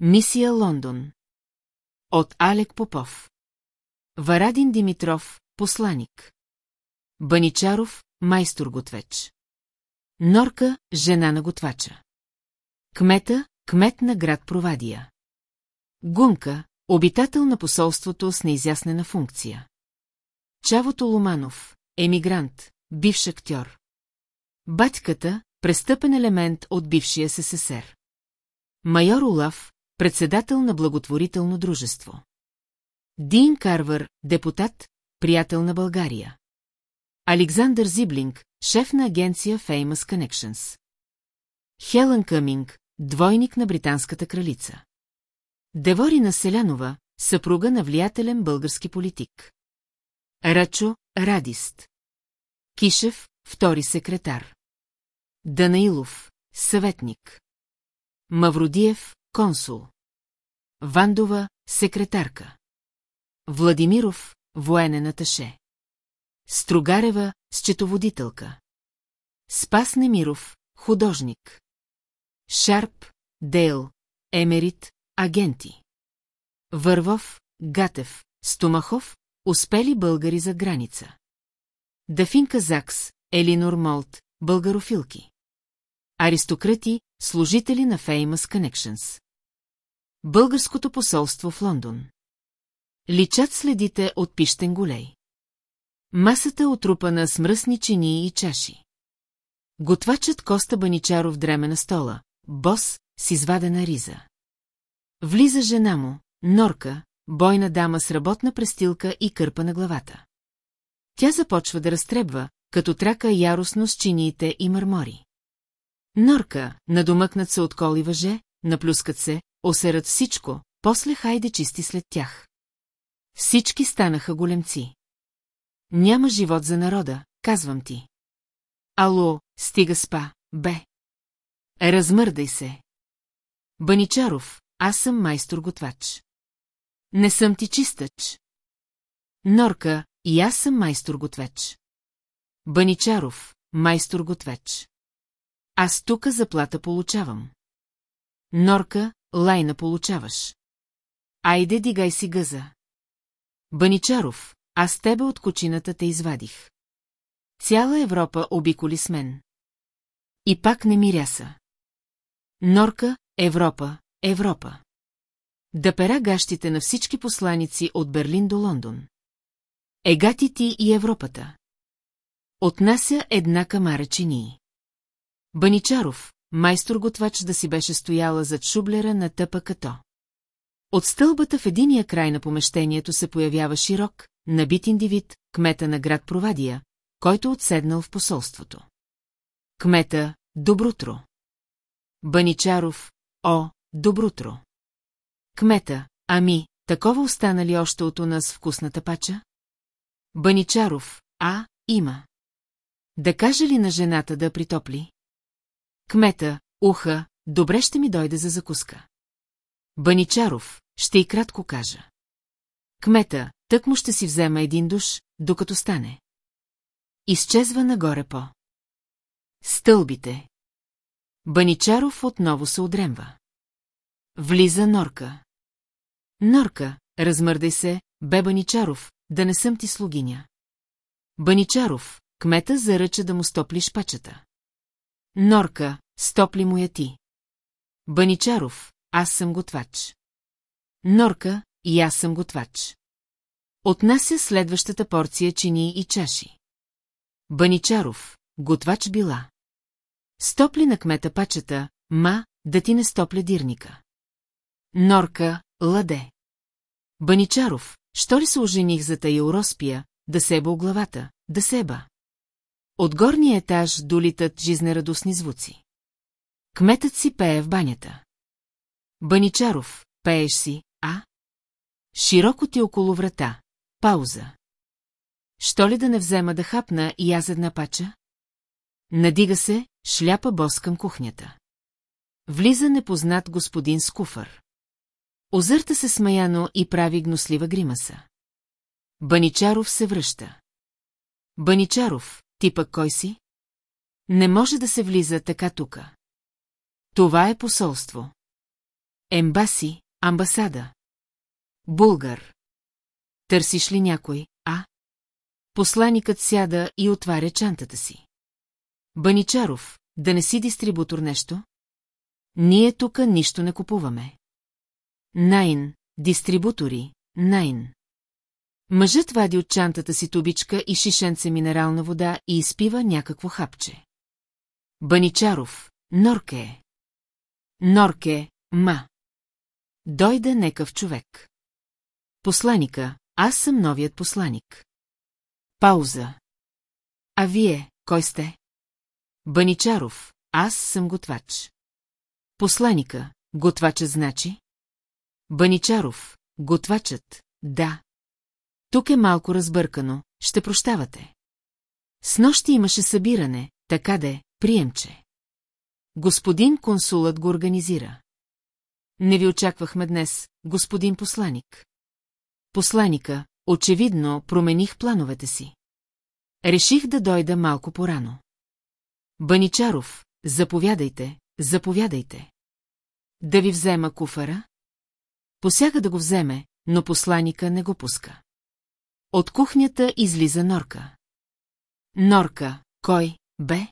Мисия Лондон. От Алек Попов. Варадин Димитров, посланик. Баничаров, майстор готвеч. Норка, жена на готвача. Кмета, кмет на град Провадия. Гумка, обитател на посолството с неизяснена функция. Чавото Ломанов, емигрант, бивш актьор. Батьката, престъпен елемент от бившия СССР. Майор Олаф, председател на благотворително дружество. Дин Карвар, депутат, приятел на България. Александър Зиблинг, шеф на агенция Famous Connections. Хелън Къминг, двойник на британската кралица. Деворина Селянова, съпруга на влиятелен български политик. Рачо, радист. Кишев, втори секретар. Данаилов, съветник. Мавродиев, консул. Вандова, секретарка. Владимиров, военен аташе. Строгарева, счетоводителка. Спас Немиров, художник. Шарп, Дейл, Емерит, агенти. Вървов, Гатев, Стомахов, успели българи за граница. Дафинка Закс, Елинор Молт, българофилки. Аристократи, служители на Famous Connections. Българското посолство в Лондон. Личат следите от пищен голей. Масата е отрупана с мръсни чини и чаши. Готвачът Коста Баничаров дреме на стола, бос с извадена риза. Влиза жена му, норка, бойна дама с работна престилка и кърпа на главата. Тя започва да разтребва, като трака яростно с чиниите и мърмори. Норка, надомъкнат се от кол и въже, наплюскат се, осерат всичко, после хайде чисти след тях. Всички станаха големци. Няма живот за народа, казвам ти. Ало, стига спа, бе. Размърдай се. Баничаров, аз съм майстор-готвач. Не съм ти чистъч. Норка, и аз съм майстор-готвеч. Баничаров, майстор-готвеч. Аз тука заплата получавам. Норка, лайна получаваш. Айде, дигай си гъза. Баничаров, аз тебе от кочината те извадих. Цяла Европа обиколи с мен. И пак не миряса. Норка, Европа, Европа. Да пера гащите на всички посланици от Берлин до Лондон. Егати ти и Европата. Отнася една камара чинии. Баничаров, майстор-готвач да си беше стояла зад шублера на тъпа като. От стълбата в единия край на помещението се появява широк, набит индивид, кмета на град Провадия, който отседнал в посолството. Кмета, добрутро. Баничаров, о, добрутро. Кмета, ами, такова остана ли още от у нас вкусната пача? Баничаров, а, има. Да каже ли на жената да притопли? Кмета, уха, добре ще ми дойде за закуска. Баничаров, ще и кратко кажа. Кмета, тък му ще си взема един душ, докато стане. Изчезва нагоре по. Стълбите. Баничаров отново се отремва. Влиза Норка. Норка, размърдай се, бе Баничаров, да не съм ти слугиня. Баничаров, кмета заръча да му стопли шпачата. Норка, стопли му я ти. Баничаров, аз съм готвач. Норка, и аз съм готвач. Отнася следващата порция чини и чаши. Баничаров, готвач била. Стопли на кмета пачата, ма, да ти не стопля дирника. Норка, ладе. Баничаров, що ли се ожених за тая уроспия, да себа главата, да себа. От горния етаж долитат жизнерадостни звуци. Кметът си пее в банята. Баничаров, пееш си, а? Широко ти около врата. Пауза. Що ли да не взема да хапна и аз една пача? Надига се, шляпа бос към кухнята. Влиза непознат господин с куфър. Озърта се смаяно и прави гнослива гримаса. Баничаров се връща. Баничаров, ти пък кой си? Не може да се влиза така тука. Това е посолство. Ембаси, амбасада. Булгар. Търсиш ли някой, а? Посланикът сяда и отваря чантата си. Баничаров, да не си дистрибутор нещо? Ние тука нищо не купуваме. Найн, дистрибутори, Найн. Мъжът вади от чантата си тубичка и шишенце минерална вода и изпива някакво хапче. Баничаров, Норке. Норке, ма. Дойде некъв човек. Посланика, аз съм новият посланик. Пауза. А вие, кой сте? Баничаров, аз съм готвач. Посланика, готвачът значи? Баничаров, готвачът, да. Тук е малко разбъркано, ще прощавате. С нощи имаше събиране, така де, приемче. Господин консулът го организира. Не ви очаквахме днес, господин посланик. Посланика, очевидно, промених плановете си. Реших да дойда малко порано. Баничаров, заповядайте, заповядайте. Да ви взема куфара? Посяга да го вземе, но посланика не го пуска. От кухнята излиза Норка. Норка, кой, бе?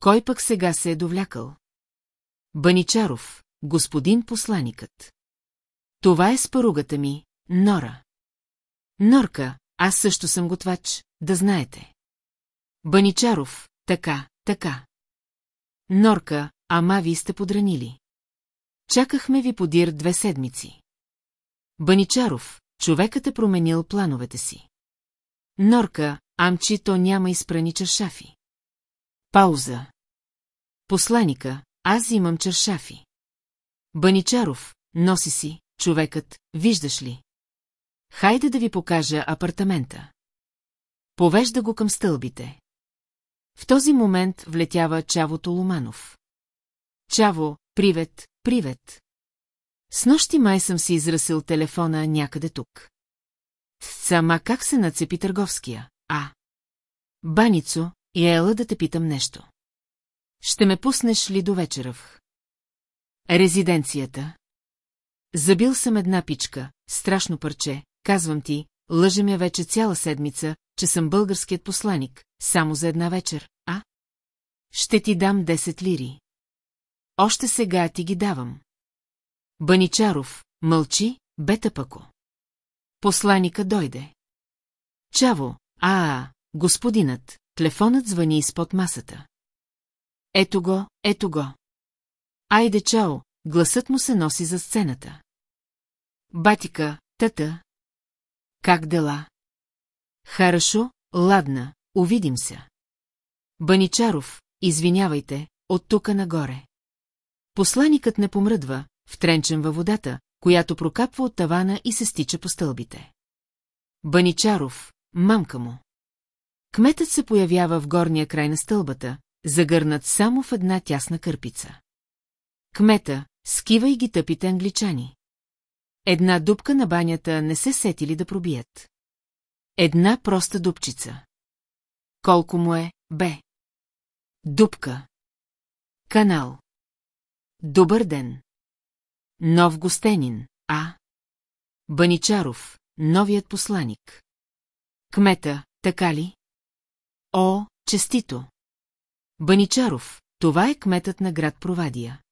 Кой пък сега се е довлякал? Баничаров, господин посланикът. Това е спаругата ми, Нора. Норка, аз също съм готвач, да знаете. Баничаров, така, така. Норка, ама ви сте подранили. Чакахме ви подир две седмици. Баничаров, човекът е променил плановете си. Норка, амчи то няма изпрани чершафи. Пауза. Посланика, аз имам чершафи. Баничаров, носи си, човекът, виждаш ли? Хайде да ви покажа апартамента. Повежда го към стълбите. В този момент влетява Чавото Ломанов. Чаво, привет, привет. С нощи май съм си израсил телефона някъде тук. Сама как се нацепи търговския, а? Баницо, и ела да те питам нещо. Ще ме пуснеш ли до вечеръв? Резиденцията. Забил съм една пичка, страшно парче, казвам ти, лъжем я вече цяла седмица, че съм българският посланик, само за една вечер, а? Ще ти дам 10 лири. Още сега ти ги давам. Баничаров, мълчи, бе тъпако. Посланика дойде. Чаво, а, а, господинът, телефонът звъни изпод масата. Ето го, ето го. Айде, чао, гласът му се носи за сцената. Батика, тата. Как дела? Харашо, ладна, увидим се. Баничаров, извинявайте, от тука нагоре. Посланикът не помръдва, втренчен във водата, която прокапва от тавана и се стича по стълбите. Баничаров, мамка му. Кметът се появява в горния край на стълбата, загърнат само в една тясна кърпица. Кмета, скива и ги тъпите англичани. Една дупка на банята не се сетили да пробият. Една проста дупчица. Колко му е, бе? Дупка. Канал. Добър ден. Нов гостенин, а? Баничаров, новият посланик. Кмета, така ли? О, честито! Баничаров, това е кметът на град Провадия.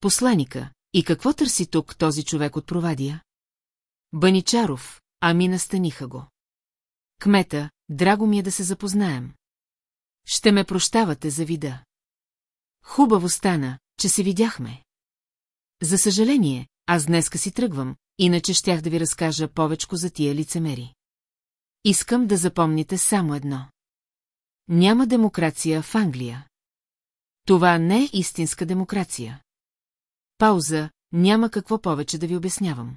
Посланика, и какво търси тук този човек от Провадия? Баничаров, ами настаниха го. Кмета, драго ми е да се запознаем. Ще ме прощавате за вида. Хубаво стана, че се видяхме. За съжаление, аз днеска си тръгвам, иначе щях да ви разкажа повечко за тия лицемери. Искам да запомните само едно. Няма демокрация в Англия. Това не е истинска демокрация. Пауза, няма какво повече да ви обяснявам.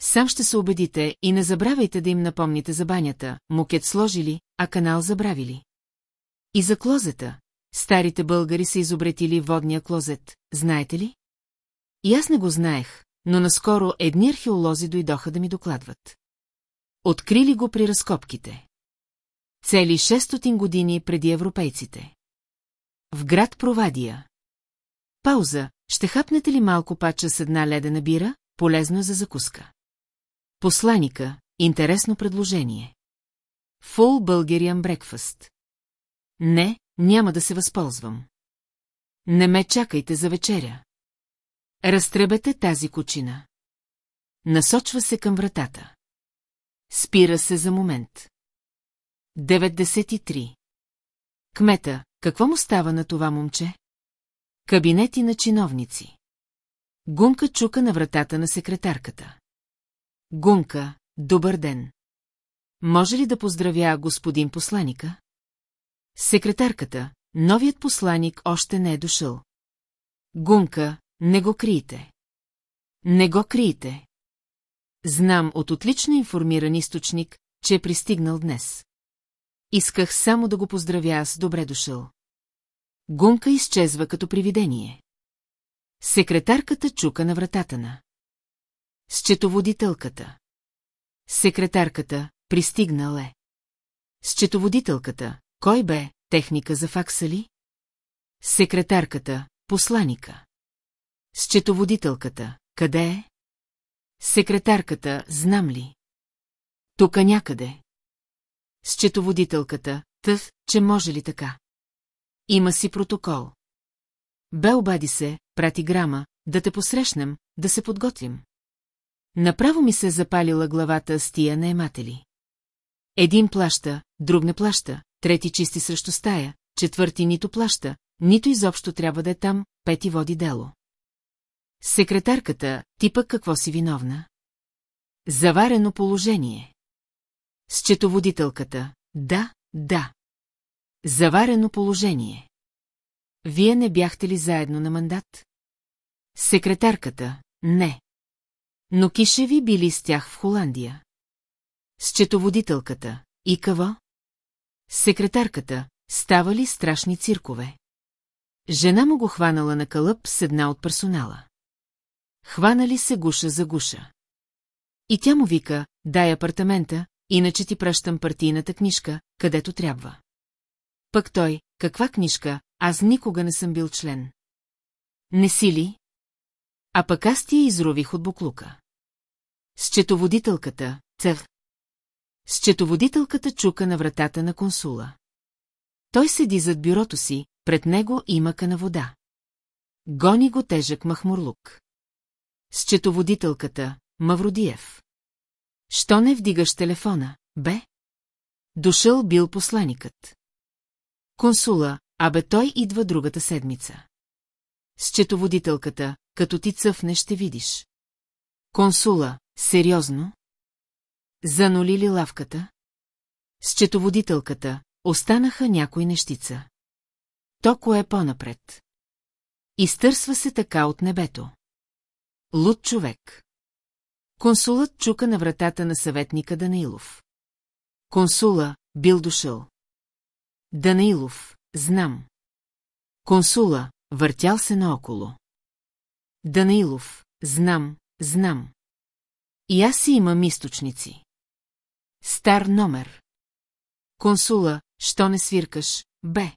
Сам ще се убедите и не забравяйте да им напомните за банята, мукет сложили, а канал забравили. И за клозета. Старите българи са изобретили водния клозет, знаете ли? И аз не го знаех, но наскоро едни археолози дойдоха да ми докладват. Открили го при разкопките. Цели 600 години преди европейците. В град Провадия. Пауза, ще хапнете ли малко пача с една ледена бира, полезно за закуска? Посланика, интересно предложение. Full Bulgarian Breakfast. Не, няма да се възползвам. Не ме чакайте за вечеря. Разтребете тази кучина. Насочва се към вратата. Спира се за момент. 93. Кмета, какво му става на това момче? Кабинети на чиновници. Гунка чука на вратата на секретарката. Гунка, добър ден. Може ли да поздравя господин посланика? Секретарката, новият посланик още не е дошъл. Гунка, не го криете. Не го криете. Знам от отлично информиран източник, че е пристигнал днес. Исках само да го поздравя с добре дошъл. Гунка изчезва като привидение. Секретарката чука на вратата на. Счетоводителката. Секретарката, пристигнал е. Счетоводителката, кой бе, техника за факса ли? Секретарката, посланика. Счетоводителката, къде е? Секретарката, знам ли? Тука някъде. Счетоводителката, тъв, че може ли така? Има си протокол. Бе обади се, прати грама, да те посрещнем, да се подготвим. Направо ми се запалила главата с тия наематели. Един плаща, друг не плаща, трети чисти срещу стая, четвърти нито плаща, нито изобщо трябва да е там, пети води дело. Секретарката, ти пък какво си виновна? Заварено положение. Счетоводителката, да, да. Заварено положение. Вие не бяхте ли заедно на мандат? Секретарката, не. Но кишеви били с тях в Холандия. Счетоводителката, и какво? Секретарката, става ли страшни циркове? Жена му го хванала на кълъп с една от персонала. Хванали се гуша за гуша. И тя му вика, дай апартамента, иначе ти пращам партийната книжка, където трябва. Пък той, каква книжка, аз никога не съм бил член. Не си ли? А пък аз ти я изрових от буклука. Счетоводителката, цъв. Счетоводителката чука на вратата на консула. Той седи зад бюрото си, пред него има на вода. Гони го тежък махмурлук. Счетоводителката, Мавродиев. Що не вдигаш телефона, бе? Дошъл бил посланикът. Консула, абе той идва другата седмица. Счетоводителката, като ти цъфне ще видиш. Консула, сериозно? Занули ли лавката? Счетоводителката, останаха някой нещица. То е по-напред. Изтърсва се така от небето. Луд човек. Консулът чука на вратата на съветника Данаилов. Консула, бил дошъл. Данаилов, знам. Консула, въртял се наоколо. Данаилов, знам, знам. И аз си имам източници. Стар номер. Консула, що не свиркаш, бе.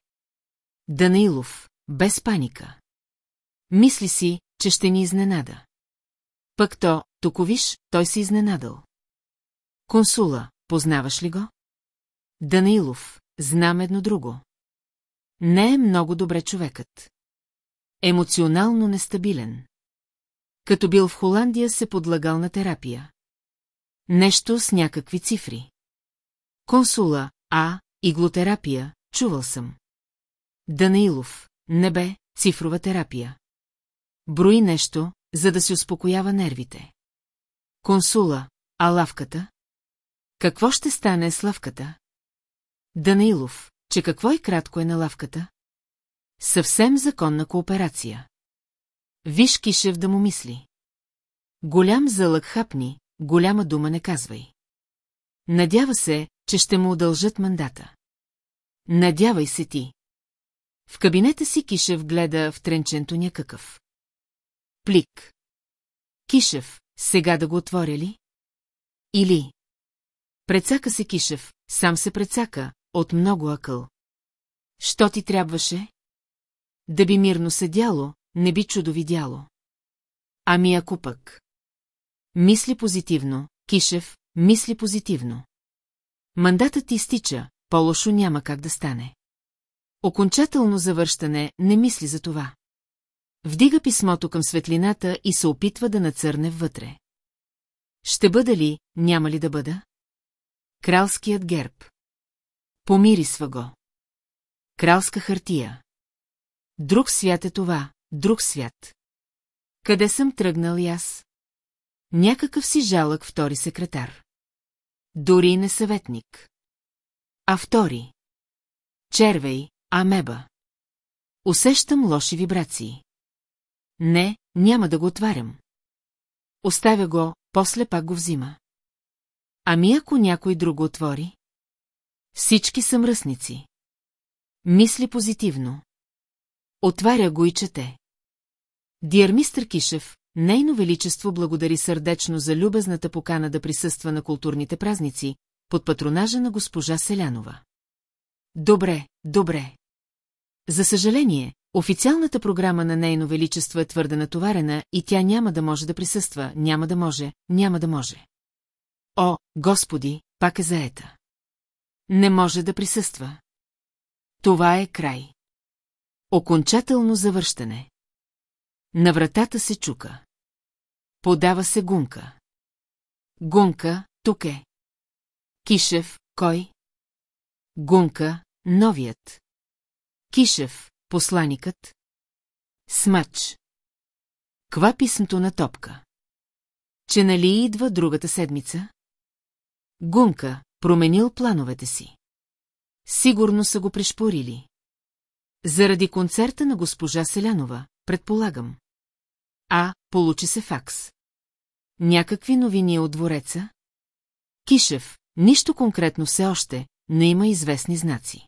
Данаилов, без паника. Мисли си, че ще ни изненада. Пък то, токовиш, той се изненадал. Консула, познаваш ли го? Данаилов, знам едно друго. Не е много добре човекът. Емоционално нестабилен. Като бил в Холандия се подлагал на терапия. Нещо с някакви цифри. Консула, а, иглотерапия, чувал съм. Данаилов, небе, цифрова терапия. Брои нещо, за да си успокоява нервите. Консула, а лавката? Какво ще стане с лавката? Данаилов, че какво и кратко е на лавката? Съвсем законна кооперация. Виж Кишев да му мисли. Голям залък хапни, голяма дума не казвай. Надява се, че ще му удължат мандата. Надявай се ти. В кабинета си Кишев гледа в тренченто някакъв. Плик. Кишев, сега да го отворя ли? Или? Прецака се Кишев, сам се прецака, от много акъл. Що ти трябваше? Да би мирно седяло, не би чудо видяло. Ами ако пък. Мисли позитивно, Кишев, мисли позитивно. Мандатът ти изтича, по-лошо няма как да стане. Окончателно завършане не мисли за това. Вдига писмото към светлината и се опитва да нацърне вътре. Ще бъда ли, няма ли да бъда? Кралският герб. Помирисва го. Кралска хартия. Друг свят е това, друг свят. Къде съм тръгнал и аз? Някакъв си жалък втори секретар. Дори не съветник. А втори. Червей, амеба. Усещам лоши вибрации. Не, няма да го отварям. Оставя го, после пак го взима. Ами ако някой друго отвори? Всички са мръсници. Мисли позитивно. Отваря го и чете. Диар мистер Кишев, Нейно Величество благодари сърдечно за любезната покана да присъства на културните празници, под патронажа на госпожа Селянова. Добре, добре. За съжаление, официалната програма на Нейно Величество е твърде натоварена и тя няма да може да присъства, няма да може, няма да може. О, Господи, пак е заета. Не може да присъства. Това е край. Окончателно завършане. На вратата се чука. Подава се гунка. Гунка, тук е. Кишев, кой? Гунка, новият. Кишев, посланикът. Смач. Ква писмото на топка? Че нали идва другата седмица? Гунка, променил плановете си. Сигурно са го пришпорили. Заради концерта на госпожа Селянова, предполагам. А, получи се факс. Някакви новини от двореца? Кишев, нищо конкретно все още, но има известни знаци.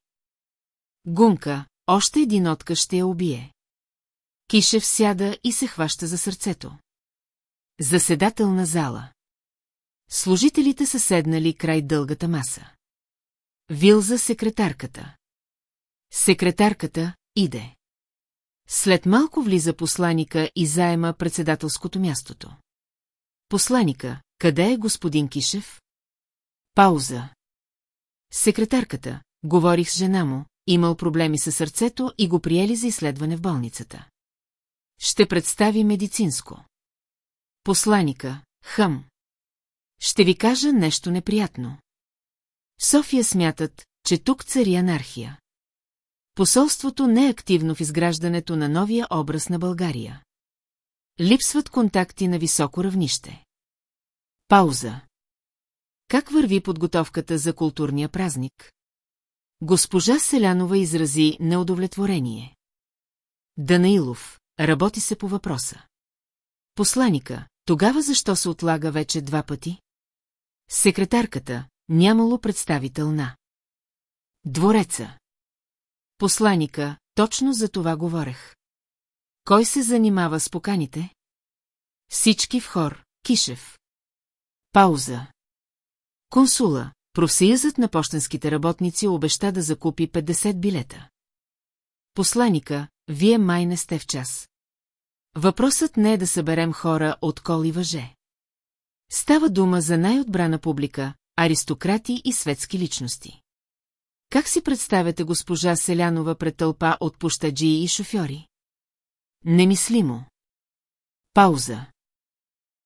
Гунка, още един отказ ще я убие. Кишев сяда и се хваща за сърцето. Заседателна зала. Служителите са седнали край дългата маса. Вилза секретарката. Секретарката иде. След малко влиза посланика и заема председателското мястото. Посланика, къде е господин Кишев? Пауза. Секретарката, говорих с жена му, имал проблеми със сърцето и го приели за изследване в болницата. Ще представи медицинско. Посланика, хъм. Ще ви кажа нещо неприятно. София смятат, че тук цари анархия. Посолството не е активно в изграждането на новия образ на България. Липсват контакти на високо равнище. Пауза. Как върви подготовката за културния празник? Госпожа Селянова изрази неудовлетворение. Данаилов, работи се по въпроса. Посланика, тогава защо се отлага вече два пъти? Секретарката, нямало представител на. Двореца. Посланика, точно за това говорех. Кой се занимава с поканите? Всички в хор, Кишев. Пауза. Консула, профсъюзът на почтенските работници обеща да закупи 50 билета. Посланика, вие май не сте в час. Въпросът не е да съберем хора от кол и въже. Става дума за най-отбрана публика, аристократи и светски личности. Как си представяте госпожа Селянова пред тълпа от пущаджии и шофьори? Немислимо. Пауза.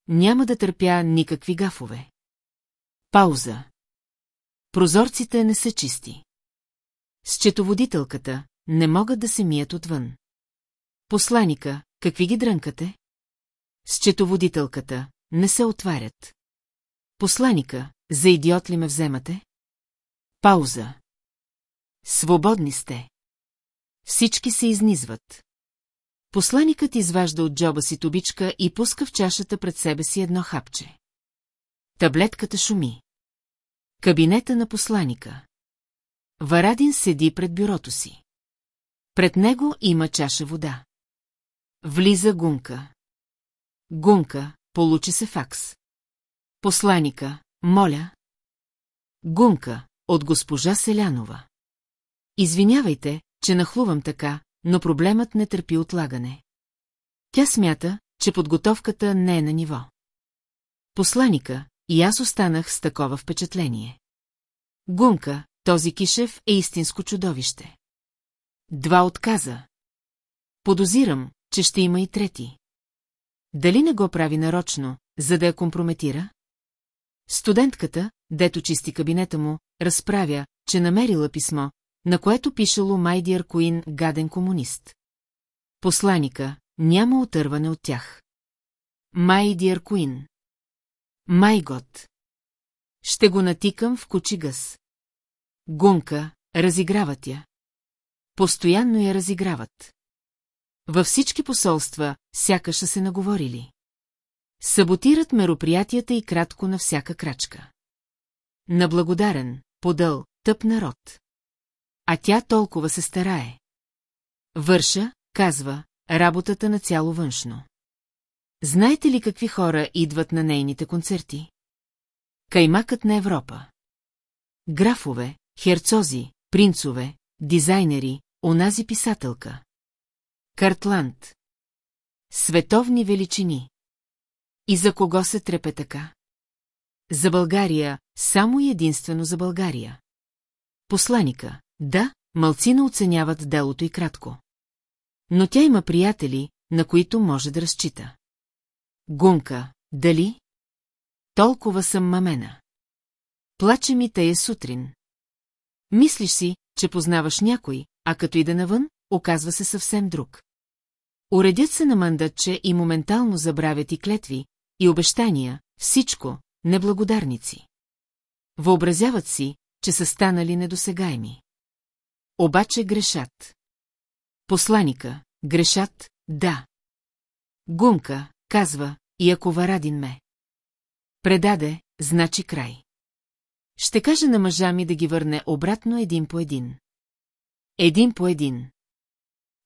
Няма да търпя никакви гафове. Пауза. Прозорците не са чисти. Счетоводителката не могат да се мият отвън. Посланика, какви ги дрънкате? Счетоводителката не се отварят. Посланика, за идиот ли ме вземате? Пауза. Свободни сте. Всички се изнизват. Посланикът изважда от джоба си тубичка и пуска в чашата пред себе си едно хапче. Таблетката шуми. Кабинета на посланика. Варадин седи пред бюрото си. Пред него има чаша вода. Влиза гунка. Гунка, получи се факс. Посланика, моля. Гунка, от госпожа Селянова. Извинявайте, че нахлувам така, но проблемът не търпи отлагане. Тя смята, че подготовката не е на ниво. Посланика, и аз останах с такова впечатление. Гунка, този Кишев е истинско чудовище. Два отказа. Подозирам, че ще има и трети. Дали не го прави нарочно, за да я компрометира? Студентката, дето чисти кабинета му, разправя, че намерила писмо, на което пишело Майдиер Куин гаден комунист. Посланика, няма отърване от тях. Майдиер Куин. Майгот. Ще го натикам в кучи гъс. Гунка, разиграват я. Постоянно я разиграват. Във всички посолства, сякаш са се наговорили. Саботират мероприятията и кратко на всяка крачка. Наблагодарен, подъл, тъп народ. А тя толкова се старае. Върша, казва, работата на цяло външно. Знаете ли какви хора идват на нейните концерти? Каймакът на Европа. Графове, херцози, принцове, дизайнери, онази писателка. Картланд. Световни величини. И за кого се трепе така? За България, само и единствено за България. Посланика, да, мълцина оценяват делото и кратко. Но тя има приятели, на които може да разчита. Гунка, дали? Толкова съм мамена. Плаче ми тая сутрин. Мислиш си, че познаваш някой, а като иде навън, оказва се съвсем друг. Уредят се на мандатче и моментално забравят и клетви, и обещания, всичко, неблагодарници. Въобразяват си, че са станали недосегаеми. Обаче грешат. Посланика, грешат, да. Гунка, казва, и ако Варадин ме. Предаде, значи край. Ще кажа на мъжа ми да ги върне обратно един по един. Един по един.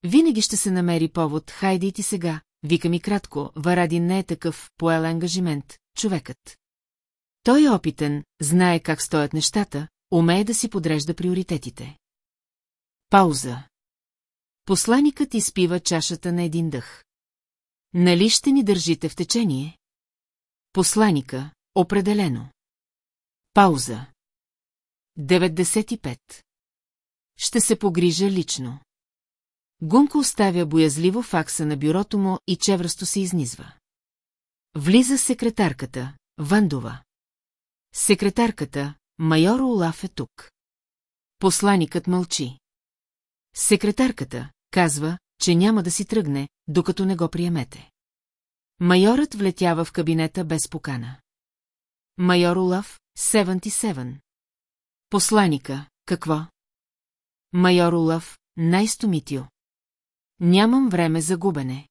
Винаги ще се намери повод, хайде и ти сега, вика ми кратко, Варадин не е такъв, поел ангажимент, човекът. Той е опитен, знае как стоят нещата, умее да си подрежда приоритетите. Пауза. Посланикът изпива чашата на един дъх. Нали ще ни държите в течение? Посланика, определено. Пауза. 95. Ще се погрижа лично. Гунко оставя боязливо факса на бюрото му и чевръсто се изнизва. Влиза секретарката, Вандова. Секретарката, майор Олаф е тук. Посланикът мълчи. Секретарката казва, че няма да си тръгне, докато не го приемете. Майорът влетява в кабинета без покана. Майор Олаф, 77. Посланика, какво? Майор Олаф, най-стомитио. Нямам време за губене.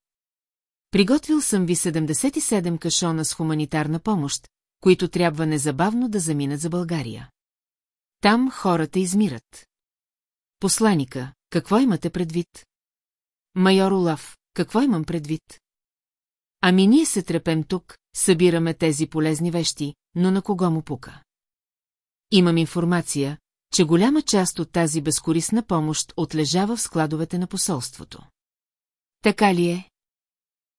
Приготвил съм ви 77 кашона с хуманитарна помощ, които трябва незабавно да заминат за България. Там хората измират. Посланика, какво имате предвид? Майор Олаф, какво имам предвид? Ами ние се трепем тук, събираме тези полезни вещи, но на кого му пука? Имам информация, че голяма част от тази безкорисна помощ отлежава в складовете на посолството. Така ли е?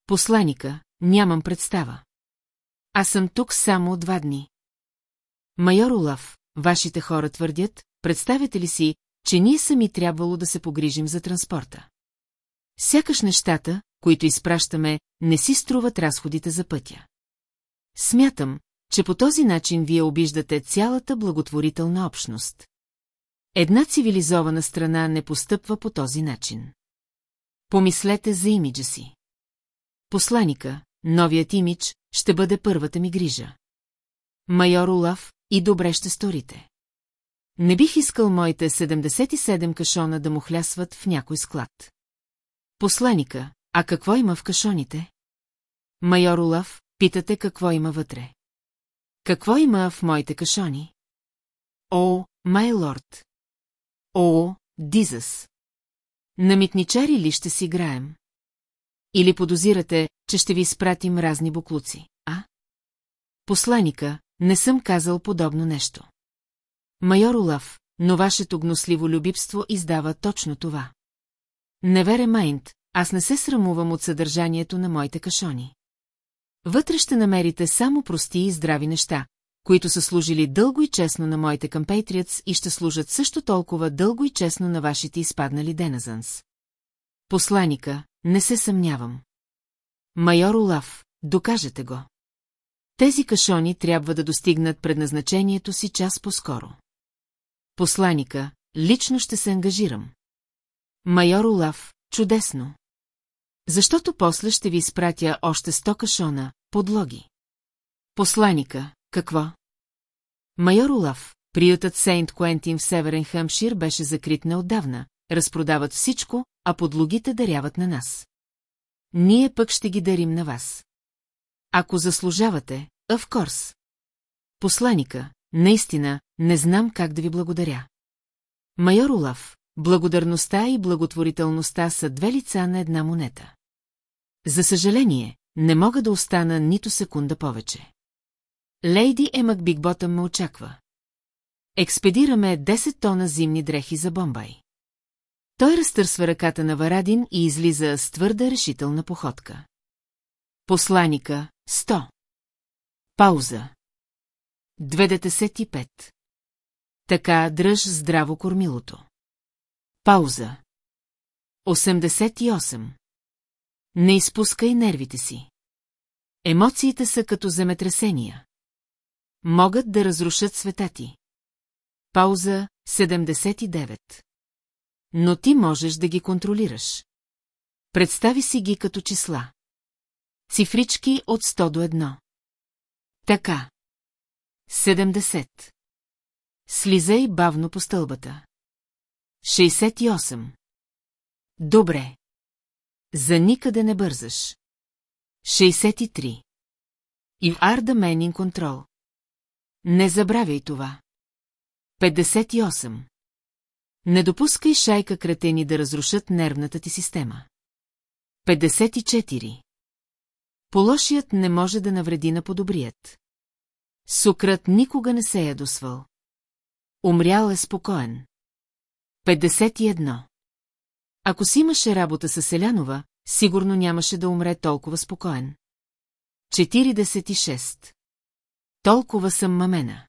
Посланика, нямам представа. Аз съм тук само два дни. Майор Олаф, вашите хора твърдят, представете ли си, че ние сами трябвало да се погрижим за транспорта. Сякаш нещата, които изпращаме, не си струват разходите за пътя. Смятам, че по този начин вие обиждате цялата благотворителна общност. Една цивилизована страна не постъпва по този начин. Помислете за имиджа си. Посланика, новият имидж, ще бъде първата ми грижа. Майор Олаф, и добре ще сторите. Не бих искал моите 77 кашона да му хлясват в някой склад. Посланика, а какво има в кашоните? Майор Олаф, питате какво има вътре. Какво има в моите кашони? О, май лорд. О, Дизас. На митничари ли ще си играем? Или подозирате, че ще ви изпратим разни буклуци, а? Посланика, не съм казал подобно нещо. Майор Олаф, но вашето гносливо любипство издава точно това. Невере Майнд, аз не се срамувам от съдържанието на моите кашони. Вътре ще намерите само прости и здрави неща, които са служили дълго и честно на моите кампейтриец и ще служат също толкова дълго и честно на вашите изпаднали деназанс. Посланика, не се съмнявам. Майор Олаф, докажете го. Тези кашони трябва да достигнат предназначението си час по-скоро. Посланика, лично ще се ангажирам. Майор Олаф, чудесно. Защото после ще ви изпратя още сто кашона, подлоги. Посланика, какво? Майор Олаф, приютът Сейнт Куентин в Северен Хъмшир беше закрит неотдавна, разпродават всичко, а подлогите даряват на нас. Ние пък ще ги дарим на вас. Ако заслужавате, of course. Посланика, наистина, не знам как да ви благодаря. Майор Олаф, благодарността и благотворителността са две лица на една монета. За съжаление, не мога да остана нито секунда повече. Лейди Емък Бигботъм ме очаква. Експедираме 10 тона зимни дрехи за Бомбай. Той разтърсва ръката на Варадин и излиза с твърда решителна походка. Посланика, 100. Пауза. 95. Така дръж здраво кормилото. Пауза. 88. Не изпускай нервите си. Емоциите са като земетресения. Могат да разрушат света ти. Пауза 79. Но ти можеш да ги контролираш. Представи си ги като числа. Цифрички от 100 до 1. Така. 70. Слизай бавно по стълбата. 68. Добре. За никъде не бързаш. 63. И арда менин контрол. Не забравяй това. 58. Не допускай шайка кретени да разрушат нервната ти система. 54. Полошият не може да навреди на подобрият. Сукрът никога не се е ядосвал. Умрял е спокоен. 51. Ако си имаше работа с Селянова, сигурно нямаше да умре толкова спокоен. 46. Толкова съм мамена.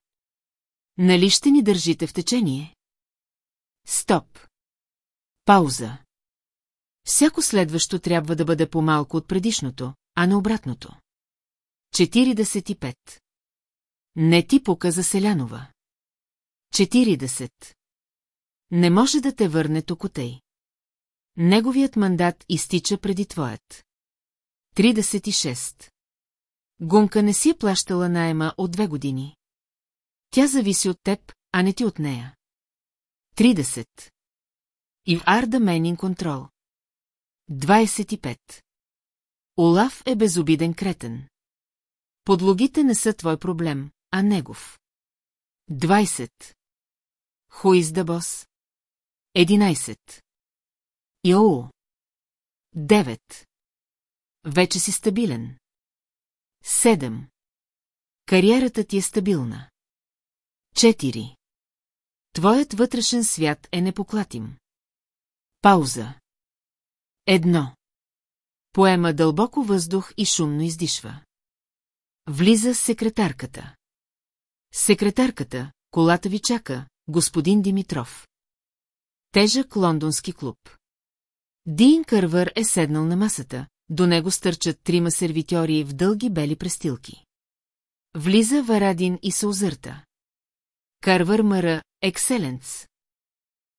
Нали ще ни държите в течение? Стоп. Пауза. Всяко следващо трябва да бъде по-малко от предишното, а не обратното. 45. Не ти пука за Селянова. 40. Не може да те върне токотей. Неговият мандат изтича преди твоят. 36. Гунка не си е плащала найема от две години. Тя зависи от теб, а не ти от нея. 30. И Арда Менин контрол. 25. Олаф е безобиден кретен. Подлогите не са твой проблем, а негов. 20. Хуиз да бос. 11. Йоу. 9. Вече си стабилен. 7. Кариерата ти е стабилна. 4. Твоят вътрешен свят е непоклатим. Пауза. Едно. Поема дълбоко въздух и шумно издишва. Влиза секретарката. Секретарката, колата ви чака, господин Димитров. Тежък лондонски клуб. Дин Кървър е седнал на масата, до него стърчат трима сервитьори в дълги бели престилки. Влиза Варадин и се озърта. Карвър Мъра, екселенц.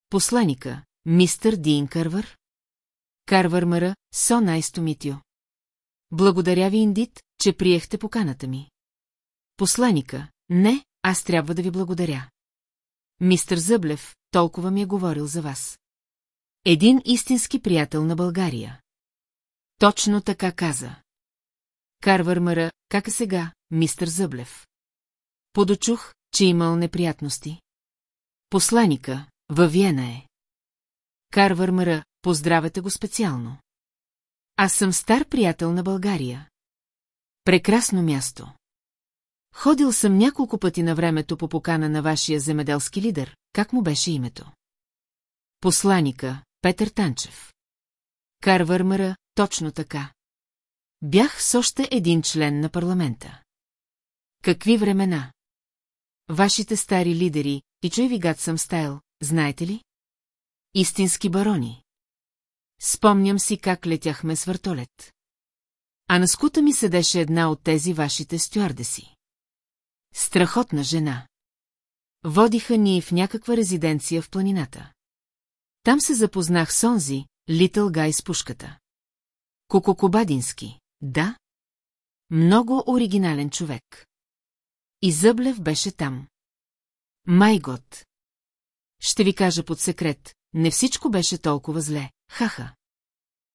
Посланика, мистър Дин Карвър? Карвър Мъра, со найсто митио. Благодаря ви, Индит, че приехте поканата ми. Посланика, не, аз трябва да ви благодаря. Мистър Зъблев, толкова ми е говорил за вас. Един истински приятел на България. Точно така каза. Карвар Мъра, как е сега, мистър Зъблев? Подочух, че имал неприятности. Посланика, във Виена е. Карвар Мъра, поздравете го специално. Аз съм стар приятел на България. Прекрасно място. Ходил съм няколко пъти на времето по покана на вашия земеделски лидер, как му беше името? Посланика, Петър Танчев. Карвърмъра, точно така. Бях с още един член на парламента. Какви времена? Вашите стари лидери, и чуй ви съм стайл, знаете ли? Истински барони. Спомням си как летяхме с въртолет. А на скута ми седеше една от тези вашите стюардеси. Страхотна жена. Водиха ни в някаква резиденция в планината. Там се запознах с онзи, Литъл Гай с пушката. Кококобадински, да? Много оригинален човек. И Зъблев беше там. Майгот. Ще ви кажа под секрет, не всичко беше толкова зле, хаха.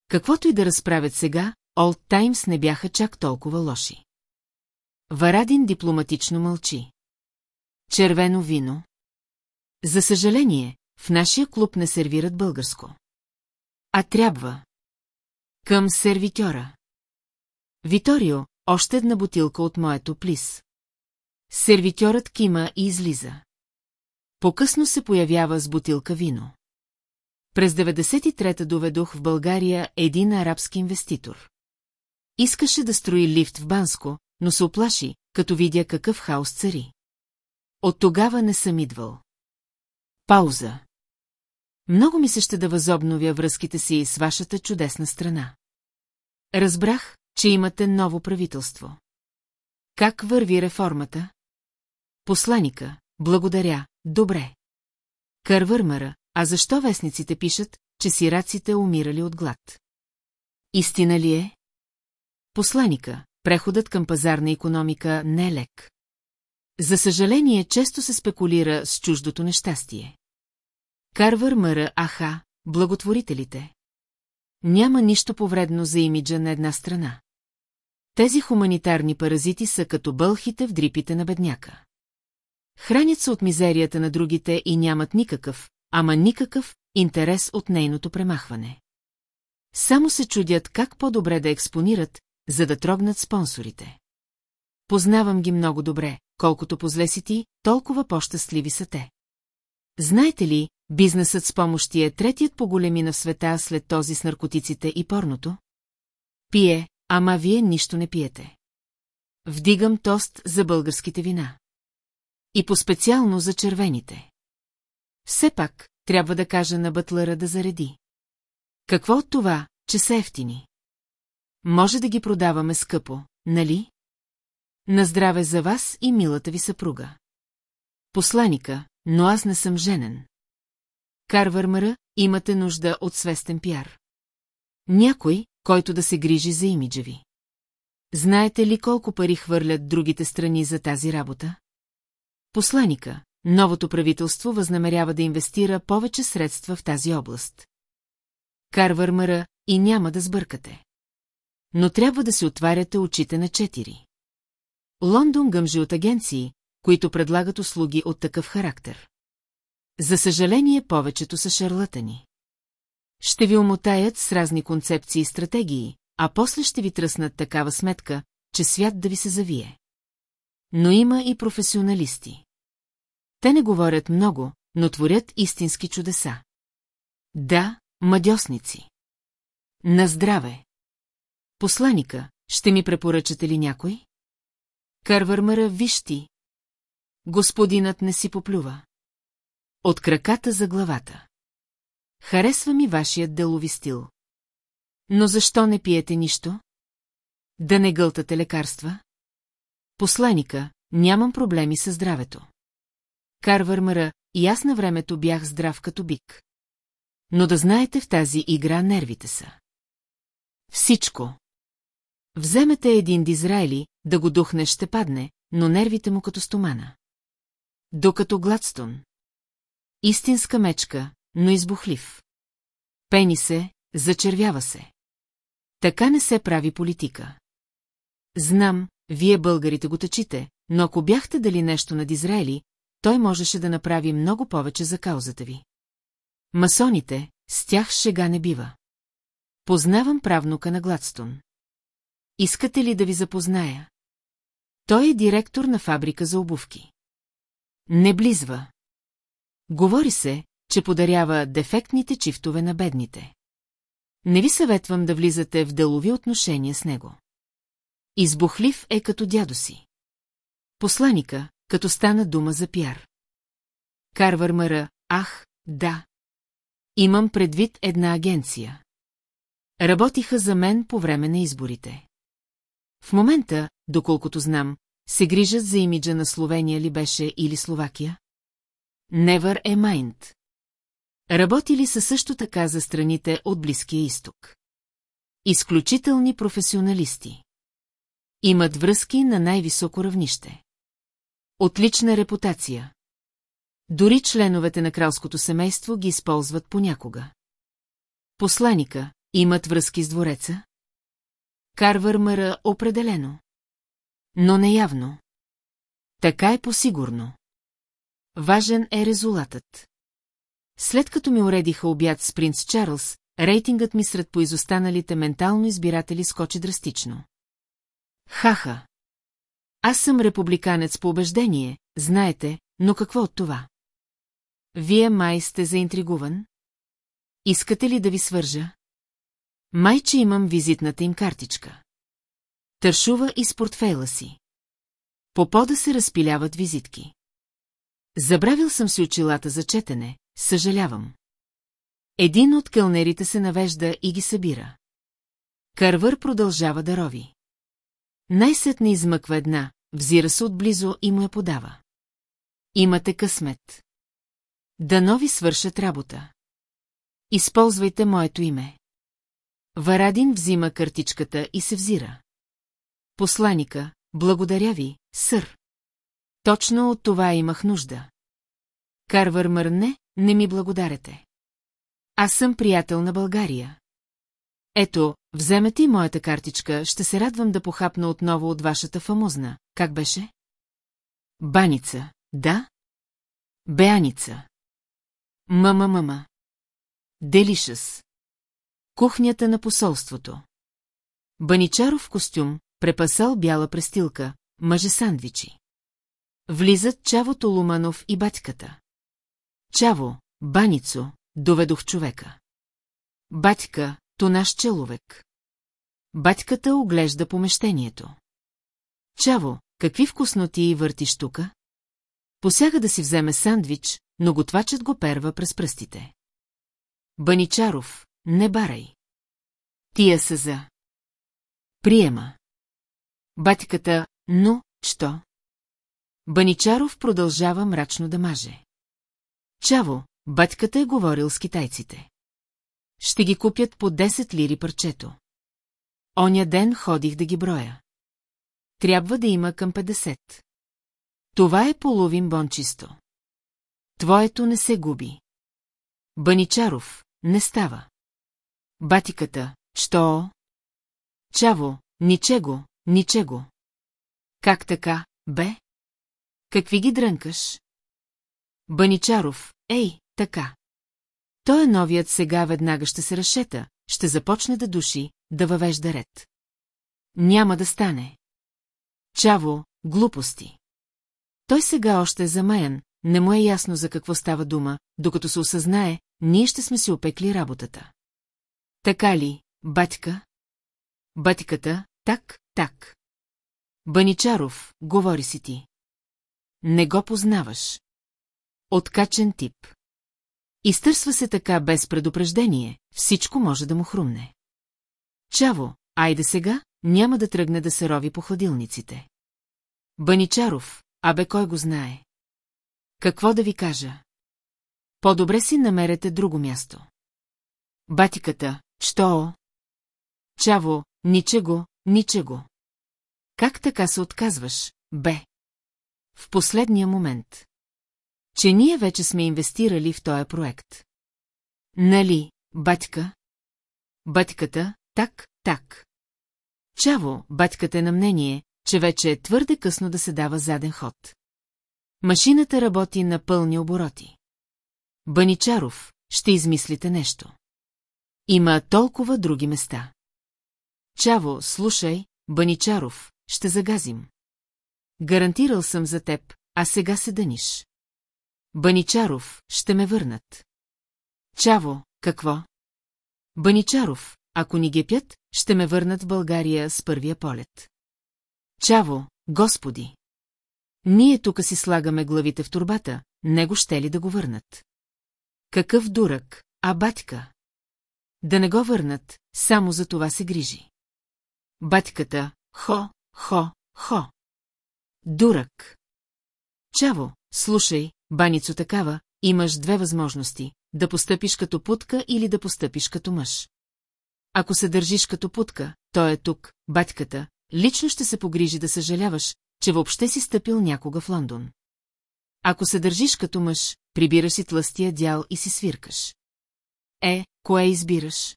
Каквото и да разправят сега, Олд Таймс не бяха чак толкова лоши. Варадин дипломатично мълчи. Червено вино. За съжаление, в нашия клуб не сервират българско. А трябва. Към сервитьора. Виторио, още една бутилка от моето плис. Сервитьорът кима и излиза. По-късно се появява с бутилка вино. През 93-та доведох в България един арабски инвеститор. Искаше да строи лифт в Банско, но се оплаши, като видя какъв хаос цари. От тогава не съм идвал. Пауза. Много ми се ще да възобновя връзките си с вашата чудесна страна. Разбрах, че имате ново правителство. Как върви реформата? Посланика, благодаря, добре. Кървърмара, а защо вестниците пишат, че сираците умирали от глад? Истина ли е? Посланика, преходът към пазарна економика не е лек. За съжаление, често се спекулира с чуждото нещастие. Карвар Мъра Аха, благотворителите. Няма нищо повредно за имиджа на една страна. Тези хуманитарни паразити са като бълхите в дрипите на бедняка. Хранят се от мизерията на другите и нямат никакъв, ама никакъв, интерес от нейното премахване. Само се чудят как по-добре да експонират, за да трогнат спонсорите. Познавам ги много добре, колкото позле си ти, толкова по-щастливи са те. Знаете ли, бизнесът с помощи е третият по големина в света след този с наркотиците и порното? Пие, ама вие нищо не пиете. Вдигам тост за българските вина. И по-специално за червените. Все пак, трябва да кажа на бътлера да зареди. Какво от това, че са ефтини? Може да ги продаваме скъпо, нали? На здраве за вас и милата ви съпруга. Посланика, но аз не съм женен. Карвърмъра, имате нужда от свестен пиар. Някой, който да се грижи за имиджа ви. Знаете ли колко пари хвърлят другите страни за тази работа? Посланика, новото правителство възнамерява да инвестира повече средства в тази област. Карвърмъра и няма да сбъркате. Но трябва да се отваряте очите на четири. Лондон гъмжи от агенции, които предлагат услуги от такъв характер. За съжаление, повечето са шарлатани. Ще ви умотаят с разни концепции и стратегии, а после ще ви тръснат такава сметка, че свят да ви се завие. Но има и професионалисти. Те не говорят много, но творят истински чудеса. Да, мадьосници. На здраве! Посланика, ще ми препоръчате ли някой? Карвърмъра, виж ти. Господинът не си поплюва. От краката за главата. Харесва ми вашият делови стил. Но защо не пиете нищо? Да не гълтате лекарства? Посланика, нямам проблеми с здравето. Карвърмъра, и аз на времето бях здрав като бик. Но да знаете в тази игра нервите са. Всичко. Вземете един дизраели, да го духне ще падне, но нервите му като стомана. Докато Гладстон. Истинска мечка, но избухлив. Пени се, зачервява се. Така не се прави политика. Знам, вие българите го тъчите, но ако бяхте дали нещо над Израели, той можеше да направи много повече за каузата ви. Масоните, с тях шега не бива. Познавам правнука на Гладстон. Искате ли да ви запозная? Той е директор на фабрика за обувки. Не близва. Говори се, че подарява дефектните чифтове на бедните. не ви съветвам да влизате в делови отношения с него. Избухлив е като дядо си. Посланика, като стана дума за пиар. Карвар мъра, ах, да. Имам предвид една агенция. Работиха за мен по време на изборите. В момента, доколкото знам, се грижат за имиджа на Словения ли беше или Словакия? Never a mind. Работили са също така за страните от Близкия изток. Изключителни професионалисти. Имат връзки на най-високо равнище. Отлична репутация. Дори членовете на кралското семейство ги използват понякога. Посланика имат връзки с двореца? Карвар мъра определено. Но неявно. Така е по-сигурно. Важен е резултатът. След като ми уредиха обяд с принц Чарлз, рейтингът ми сред поизостаналите ментално избиратели скочи драстично. Хаха. Аз съм републиканец по убеждение, знаете, но какво от това? Вие май сте заинтригуван? Искате ли да ви свържа? Май, че имам визитната им картичка. Тършува из портфейла си. По пода се разпиляват визитки. Забравил съм си очилата за четене, съжалявам. Един от кълнерите се навежда и ги събира. Карвър продължава да рови. Най-сетне измъква една, взира се отблизо и му я подава. Имате късмет. Да нови свършат работа. Използвайте моето име. Варадин взима картичката и се взира. Посланика, благодаря ви, сър. Точно от това имах нужда. Карвар мърне, не ми благодарете. Аз съм приятел на България. Ето, вземете и моята картичка, ще се радвам да похапна отново от вашата фамозна. Как беше? Баница, да? Беаница. Мама-мама. Делишъс. Кухнята на посолството. Баничаров костюм, препасал бяла престилка, мъже сандвичи. Влизат Чаво Толуманов и батьката. Чаво, баницо, доведох човека. Батька, то наш человек. Батьката оглежда помещението. Чаво, какви вкусноти въртиш тука? Посяга да си вземе сандвич, но готвачът го перва през пръстите. Баничаров, не барай. Тия са за. Приема. Батьката, но, що? Баничаров продължава мрачно да маже. Чаво, батьката е говорил с китайците. Ще ги купят по 10 лири парчето. Оня ден ходих да ги броя. Трябва да има към 50. Това е половин бон. Твоето не се губи. Баничаров, не става. Батиката, що? Чаво, ничего, ничего. Как така, бе? Какви ги дрънкаш? Баничаров, ей, така. Той е новият сега веднага ще се разшета, ще започне да души, да въвежда ред. Няма да стане. Чаво, глупости. Той сега още е замаян, не му е ясно за какво става дума, докато се осъзнае, ние ще сме си опекли работата. Така ли, батька? Батьката, так, так. Баничаров, говори си ти. Не го познаваш. Откачен тип. Изтърсва се така без предупреждение, всичко може да му хрумне. Чаво, айде сега, няма да тръгне да се рови по хладилниците. Баничаров, абе кой го знае? Какво да ви кажа? По-добре си намерете друго място. Батиката, що? Чаво, ничего, ничего. Как така се отказваш, бе? В последния момент. Че ние вече сме инвестирали в този проект. Нали, батька? Батьката, так, так. Чаво, батьката е на мнение, че вече е твърде късно да се дава заден ход. Машината работи на пълни обороти. Баничаров, ще измислите нещо. Има толкова други места. Чаво, слушай, Баничаров, ще загазим. Гарантирал съм за теб, а сега се дъниш. Баничаров, ще ме върнат. Чаво, какво? Баничаров, ако ни гепят, ще ме върнат в България с първия полет. Чаво, господи! Ние тук си слагаме главите в турбата, него ще ли да го върнат? Какъв дурък, а батька? Да не го върнат, само за това се грижи. Батьката, хо, хо, хо. Дурък. Чаво, слушай, баницо такава, имаш две възможности – да постъпиш като путка или да постъпиш като мъж. Ако се държиш като путка, той е тук, батьката, лично ще се погрижи да съжаляваш, че въобще си стъпил някога в Лондон. Ако се държиш като мъж, прибираш си тлъстия дял и си свиркаш. Е, кое избираш?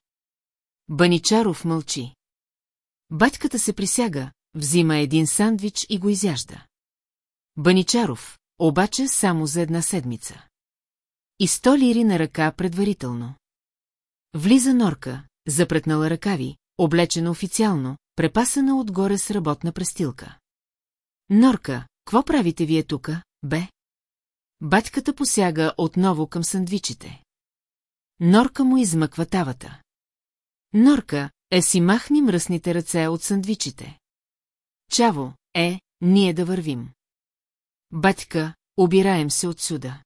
Баничаров мълчи. Батьката се присяга, взима един сандвич и го изяжда. Баничаров, обаче само за една седмица. И сто лири на ръка предварително. Влиза норка, запретнала ръкави, облечена официално, препасана отгоре с работна престилка. Норка, какво правите вие тука, бе? Батьката посяга отново към сандвичите. Норка му измъква тавата. Норка, е си махни мръсните ръце от сандвичите. Чаво, е, ние да вървим. Батька, обираем се отсюда.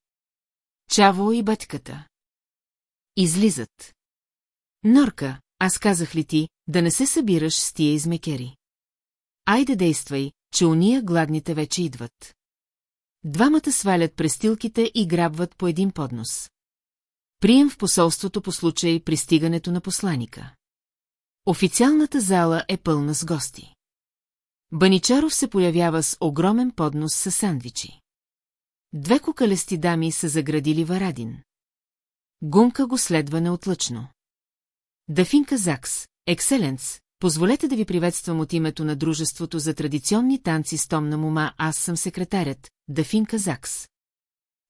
Чаво и батьката. Излизат. Норка, аз казах ли ти, да не се събираш с тия измекери? Айде действай, че уния гладните вече идват. Двамата свалят престилките и грабват по един поднос. Прием в посолството по случай пристигането на посланика. Официалната зала е пълна с гости. Баничаров се появява с огромен поднос с сандвичи. Две кукалести дами са заградили Варадин. Гунка го следва неотлъчно. Дафинка Закс, екселенц, позволете да ви приветствам от името на Дружеството за традиционни танци с томна мума, аз съм секретарят, Дафинка Закс.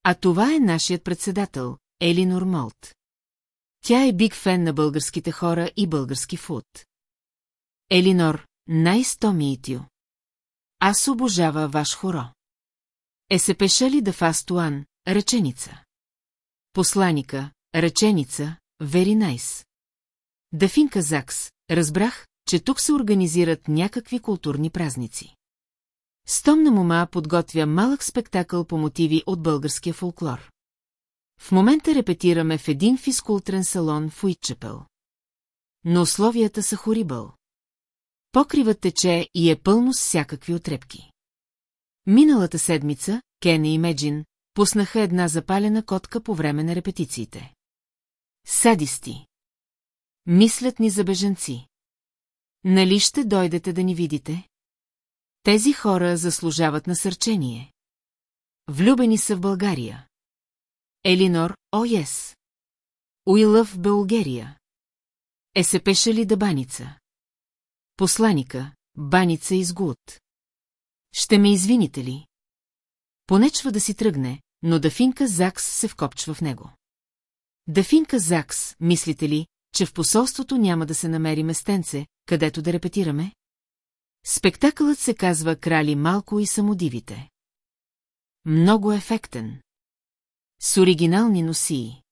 А това е нашият председател, Елинор Молт. Тя е биг фен на българските хора и български фуд. Елинор, най-сто миитио. Аз обожава ваш хоро. Е се пеша ли да фастуан, реченица? Посланика, реченица, вери найс. Дафин Казакс, разбрах, че тук се организират някакви културни празници. Стомна мома подготвя малък спектакъл по мотиви от българския фолклор. В момента репетираме в един физкултурен салон в Уитчепел. Но условията са хорибъл. Покривът тече и е пълно с всякакви отрепки. Миналата седмица, Кене и Меджин, пуснаха една запалена котка по време на репетициите. Садисти. Мислят ни за бежанци. Нали ще дойдете да ни видите? Тези хора заслужават насърчение. Влюбени са в България. Елинор, о, ес. Уилъв в България. Е ли да баница? Посланика, баница изгуд. Ще ме извините ли? Понечва да си тръгне, но Дафинка Закс се вкопчва в него. Дафинка Закс, мислите ли, че в посолството няма да се намери местенце, където да репетираме? Спектакълът се казва Крали малко и самодивите. Много ефектен. С оригинални носии.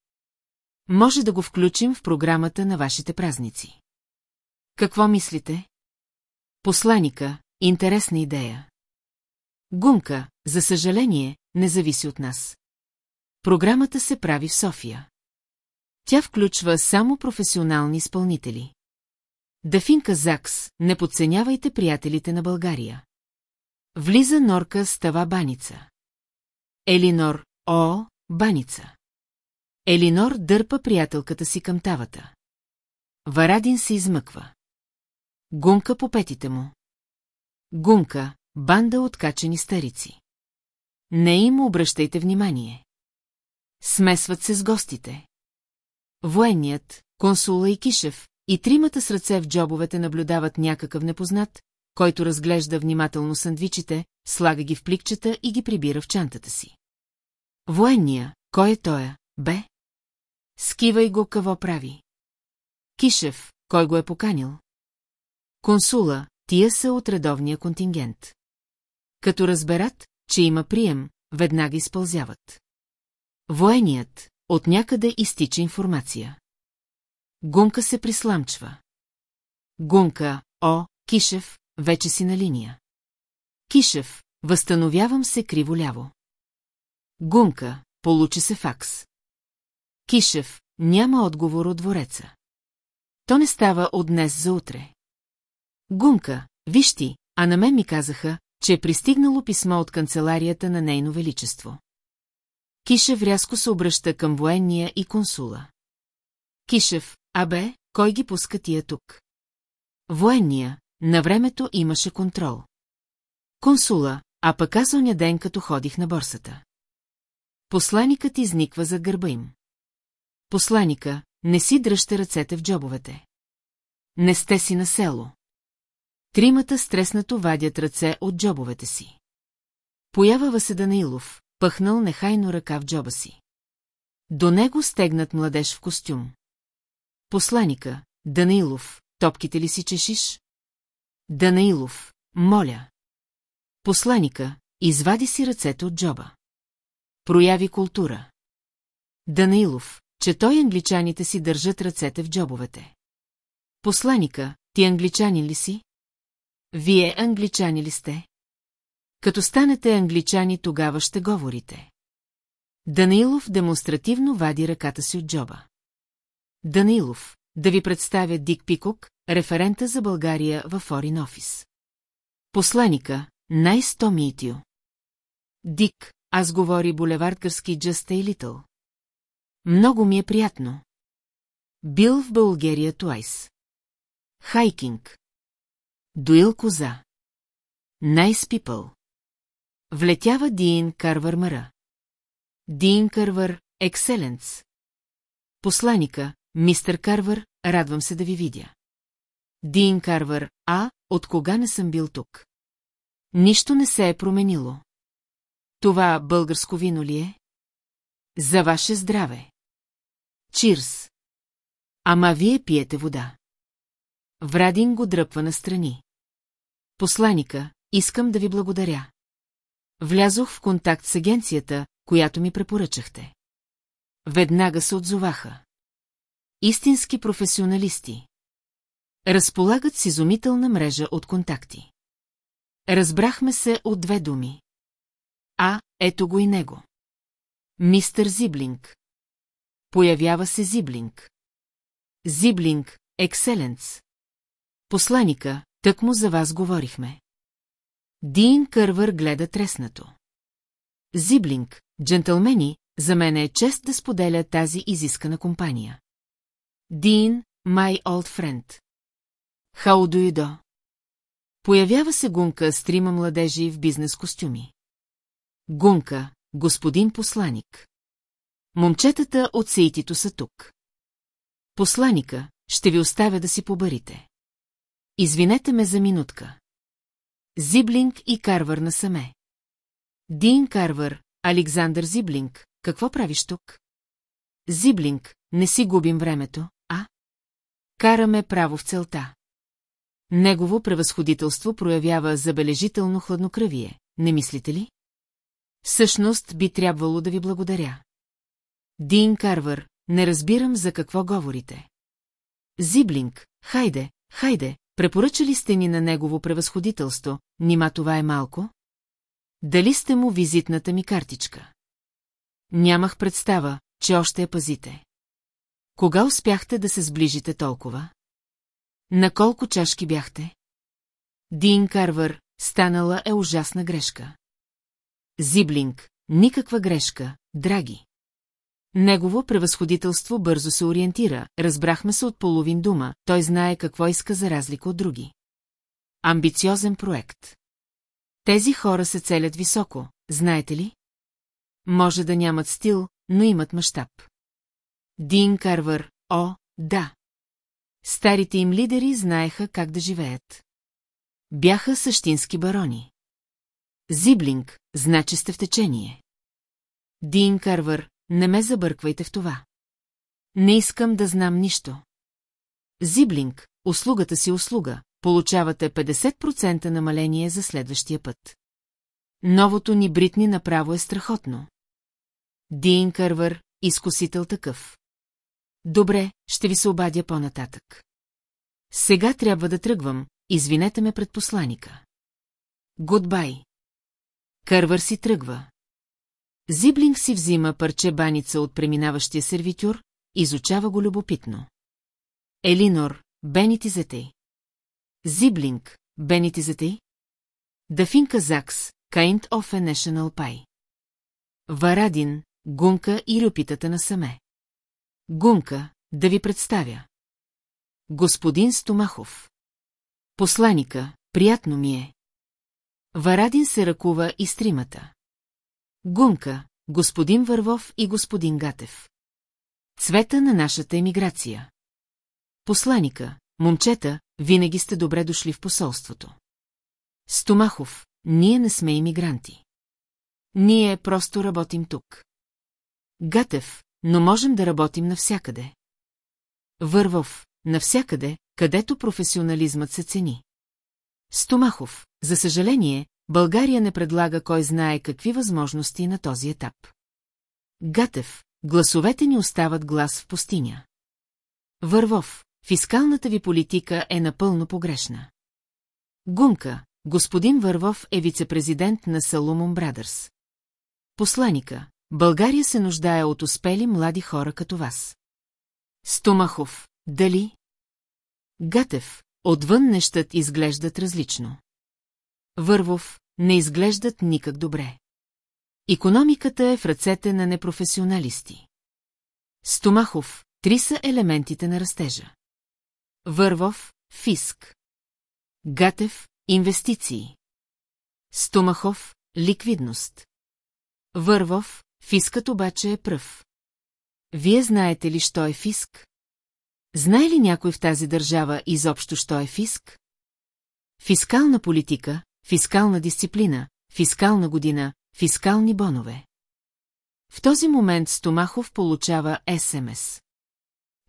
Може да го включим в програмата на вашите празници. Какво мислите? Посланика, интересна идея. Гумка, за съжаление, не зависи от нас. Програмата се прави в София. Тя включва само професионални изпълнители. Дафинка Закс, не подценявайте приятелите на България. Влиза Норка с тава баница. Елинор, о, баница. Елинор дърпа приятелката си към тавата. Варадин се измъква. Гумка по петите му. Гумка, банда откачени старици. Не им обръщайте внимание. Смесват се с гостите. Военният, консула и Кишев, и тримата с ръце в джобовете наблюдават някакъв непознат, който разглежда внимателно сандвичите, слага ги в пликчета и ги прибира в чантата си. Военния, кой е той, бе? Скивай го какво прави. Кишев, кой го е поканил? Консула, тия са от редовния контингент. Като разберат, че има прием, веднага изпълзяват. Военият, от някъде изтича информация. Гунка се присламчва. Гунка, о, Кишев, вече си на линия. Кишев, възстановявам се криво-ляво. Гунка, получи се факс. Кишев, няма отговор от двореца. То не става от днес за утре. Гунка, виж ти, а на мен ми казаха, че е пристигнало писмо от канцеларията на Нейно Величество. Кишев рязко се обръща към военния и консула. Кишев, абе, кой ги пуска тия тук? Военния, на времето имаше контрол. Консула, а пък аз оня ден, като ходих на борсата. Посланикът изниква за гърба им. Посланика, не си дръжте ръцете в джобовете. Не сте си на село. Тримата стреснато вадят ръце от джобовете си. Появава се Данаилов, пъхнал нехайно ръка в джоба си. До него стегнат младеж в костюм. Посланика, Данаилов, топките ли си чешиш? Данаилов, моля. Посланика, извади си ръцете от джоба. Прояви култура. Данаилов, че той англичаните си държат ръцете в джобовете. Посланика, ти англичанин ли си? Вие англичани ли сте? Като станете англичани, тогава ще говорите. Данаилов демонстративно вади ръката си от джоба. Данаилов, да ви представя Дик Пикок, референта за България във Форин офис. Посланика, най-сто митио. Дик, аз говори булевардкърски Just a Little. Много ми е приятно. Бил в България Туайс. Хайкинг. Дуил коза. Nice пипъл. Влетява Дин Карвар Мара. Дин Карвар, екселенц. Посланика, мистер Карвар, радвам се да ви видя. Дин Карвар, а, от кога не съм бил тук? Нищо не се е променило. Това българско вино ли е? За ваше здраве. Чирс. Ама вие пиете вода. Врадин го дръпва настрани. Посланика, искам да ви благодаря. Влязох в контакт с агенцията, която ми препоръчахте. Веднага се отзоваха. Истински професионалисти. Разполагат с изумителна мрежа от контакти. Разбрахме се от две думи. А, ето го и него. Мистер Зиблинг. Появява се Зиблинг. Зиблинг, екселенц. Посланика, тък му за вас говорихме. Дин Кървър гледа треснато. Зиблинг, джентълмени, за мен е чест да споделя тази изискана компания. Дин, my old friend. How do? Появява се Гунка с трима младежи в бизнес костюми. Гунка, господин посланик. Момчетата от Сейтито са тук. Посланика, ще ви оставя да си побарите. Извинете ме за минутка. Зиблинг и Карвар насаме. Дин Карвар, Александър Зиблинг, какво правиш тук? Зиблинг, не си губим времето, а? Караме право в целта. Негово превъзходителство проявява забележително хладнокръвие, не мислите ли? Всъщност би трябвало да ви благодаря. Дин Карвар, не разбирам за какво говорите. Зиблинг, хайде, хайде, препоръчали сте ни на негово превъзходителство, нима това е малко? Дали сте му визитната ми картичка? Нямах представа, че още я пазите. Кога успяхте да се сближите толкова? На колко чашки бяхте? Дин Карвар, станала е ужасна грешка. Зиблинг, никаква грешка, драги. Негово превъзходителство бързо се ориентира, разбрахме се от половин дума, той знае какво иска за разлика от други. Амбициозен проект. Тези хора се целят високо, знаете ли? Може да нямат стил, но имат мащаб. Дин Карвар, о, да. Старите им лидери знаеха как да живеят. Бяха същински барони. Зиблинг, значи сте в течение. Дин Карвар, не ме забърквайте в това. Не искам да знам нищо. Зиблинг, услугата си услуга, получавате 50% намаление за следващия път. Новото ни бритни направо е страхотно. Дин Кървър, изкусител такъв. Добре, ще ви се обадя по-нататък. Сега трябва да тръгвам, извинете ме пред посланика. Гудбай. Кървър си тръгва. Зиблинг си взима парче баница от преминаващия сервитюр, изучава го любопитно. Елинор, Бенити Зетей. Зиблинг, Бенити Зетей. Дафин Закс, Kind of a National Pie. Варадин, Гунка и на саме. Гунка, да ви представя. Господин Стомахов. Посланика, приятно ми е. Варадин се ръкува и стримата. Гунка, господин Вървов и господин Гатев. Цвета на нашата емиграция. Посланика, момчета, винаги сте добре дошли в посолството. Стомахов, ние не сме иммигранти. Ние просто работим тук. Гатев, но можем да работим навсякъде. Вървов, навсякъде, където професионализмът се цени. Стомахов, за съжаление, България не предлага кой знае какви възможности на този етап. Гатев, гласовете ни остават глас в пустиня. Вървов, фискалната ви политика е напълно погрешна. Гунка, господин Вървов е вице-президент на Салумон Брадърс. Посланика, България се нуждае от успели млади хора като вас. Стомахов, дали? Гатев, отвън нещът изглеждат различно. Вървов, не изглеждат никак добре. Икономиката е в ръцете на непрофесионалисти. Стомахов, три са елементите на растежа. Вървов, фиск. Гатев, инвестиции. Стомахов, ликвидност. Вървов, фискът обаче е пръв. Вие знаете ли, що е фиск? Знае ли някой в тази държава изобщо, що е фиск? Фискална политика, фискална дисциплина, фискална година, фискални бонове. В този момент Стомахов получава СМС.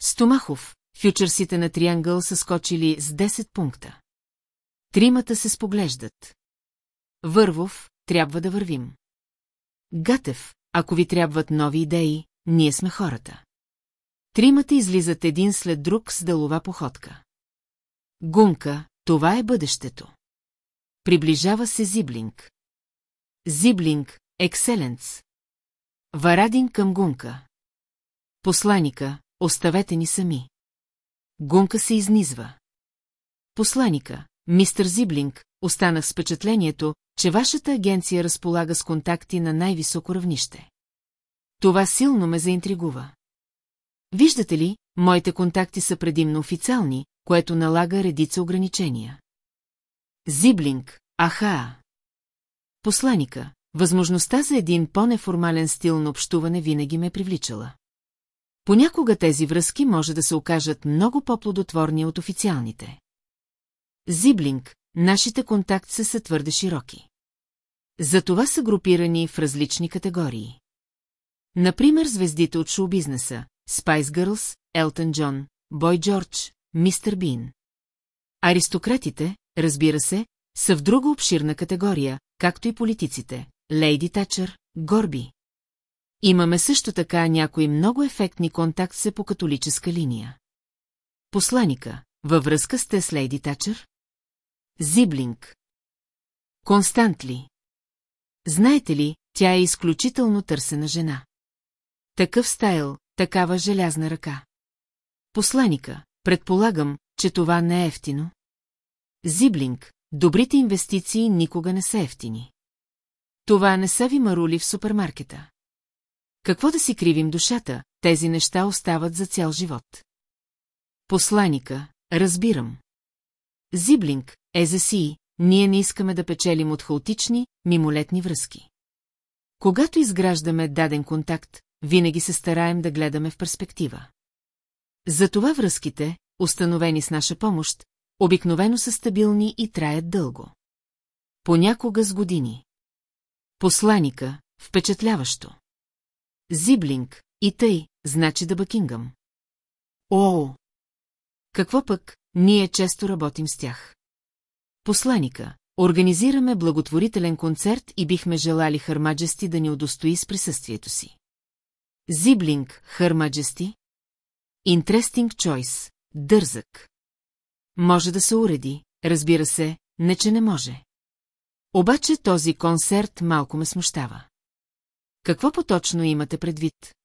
Стомахов, фьючерсите на Триангъл са скочили с 10 пункта. Тримата се споглеждат. Вървов, трябва да вървим. Гатев, ако ви трябват нови идеи, ние сме хората. Тримата излизат един след друг с делова походка. Гунка, това е бъдещето. Приближава се Зиблинг. Зиблинг, екселенц. Варадин към Гунка. Посланика, оставете ни сами. Гунка се изнизва. Посланика, мистер Зиблинг, останах с впечатлението, че вашата агенция разполага с контакти на най-високо равнище. Това силно ме заинтригува. Виждате ли, моите контакти са предимно официални, което налага редица ограничения. Зиблинг, аха! Посланика, възможността за един по-неформален стил на общуване винаги ме е привличала. Понякога тези връзки може да се окажат много по-плодотворни от официалните. Зиблинг, нашите контакти са твърде широки. Затова са групирани в различни категории. Например, звездите от шоу-бизнеса Spice Girls, Елтън Джон, Бой Джордж, Мистер Бин. Аристократите, разбира се, са в друга обширна категория, както и политиците – Лейди Тачър, Горби. Имаме също така някои много ефектни контакти по католическа линия. Посланика, във връзка сте с Лейди Тачър? Зиблинг. Константли. Знаете ли, тя е изключително търсена жена. Такъв стайл, такава желязна ръка. Посланика, предполагам, че това не е ефтино. Зиблинг, добрите инвестиции никога не са ефтини. Това не са ви марули в супермаркета. Какво да си кривим душата, тези неща остават за цял живот. Посланика, разбирам. Зиблинг, е за си, ние не искаме да печелим от хаотични, мимолетни връзки. Когато изграждаме даден контакт, винаги се стараем да гледаме в перспектива. Затова връзките, установени с наша помощ, обикновено са стабилни и траят дълго. Понякога с години. Посланика, впечатляващо. Зиблинг, и тъй, значи да Бакингъм. О! Какво пък, ние често работим с тях. Посланика, организираме благотворителен концерт и бихме желали Хърмаджести да ни удостои с присъствието си. Зиблинг, Хърмаджести? Interesting choice, дързък. Може да се уреди, разбира се, не че не може. Обаче този концерт малко ме смущава. Какво поточно имате предвид?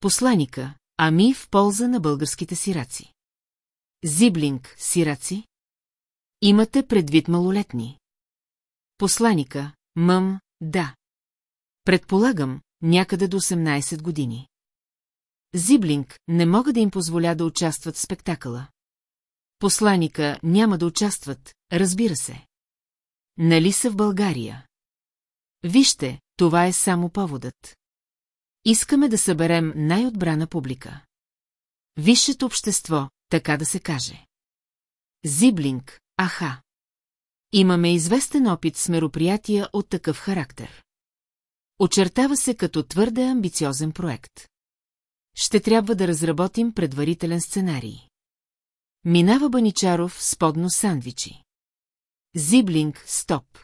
Посланика, ами в полза на българските сираци. Зиблинг, сираци? Имате предвид малолетни. Посланика, мъм, да. Предполагам, някъде до 18 години. Зиблинг не мога да им позволя да участват в спектакъла. Посланика няма да участват, разбира се. Нали са в България? Вижте, това е само поводът. Искаме да съберем най-отбрана публика. Висшето общество, така да се каже. Зиблинг, аха. Имаме известен опит с мероприятия от такъв характер. Очертава се като твърде амбициозен проект. Ще трябва да разработим предварителен сценарий. Минава Баничаров с подно сандвичи. Зиблинг, стоп.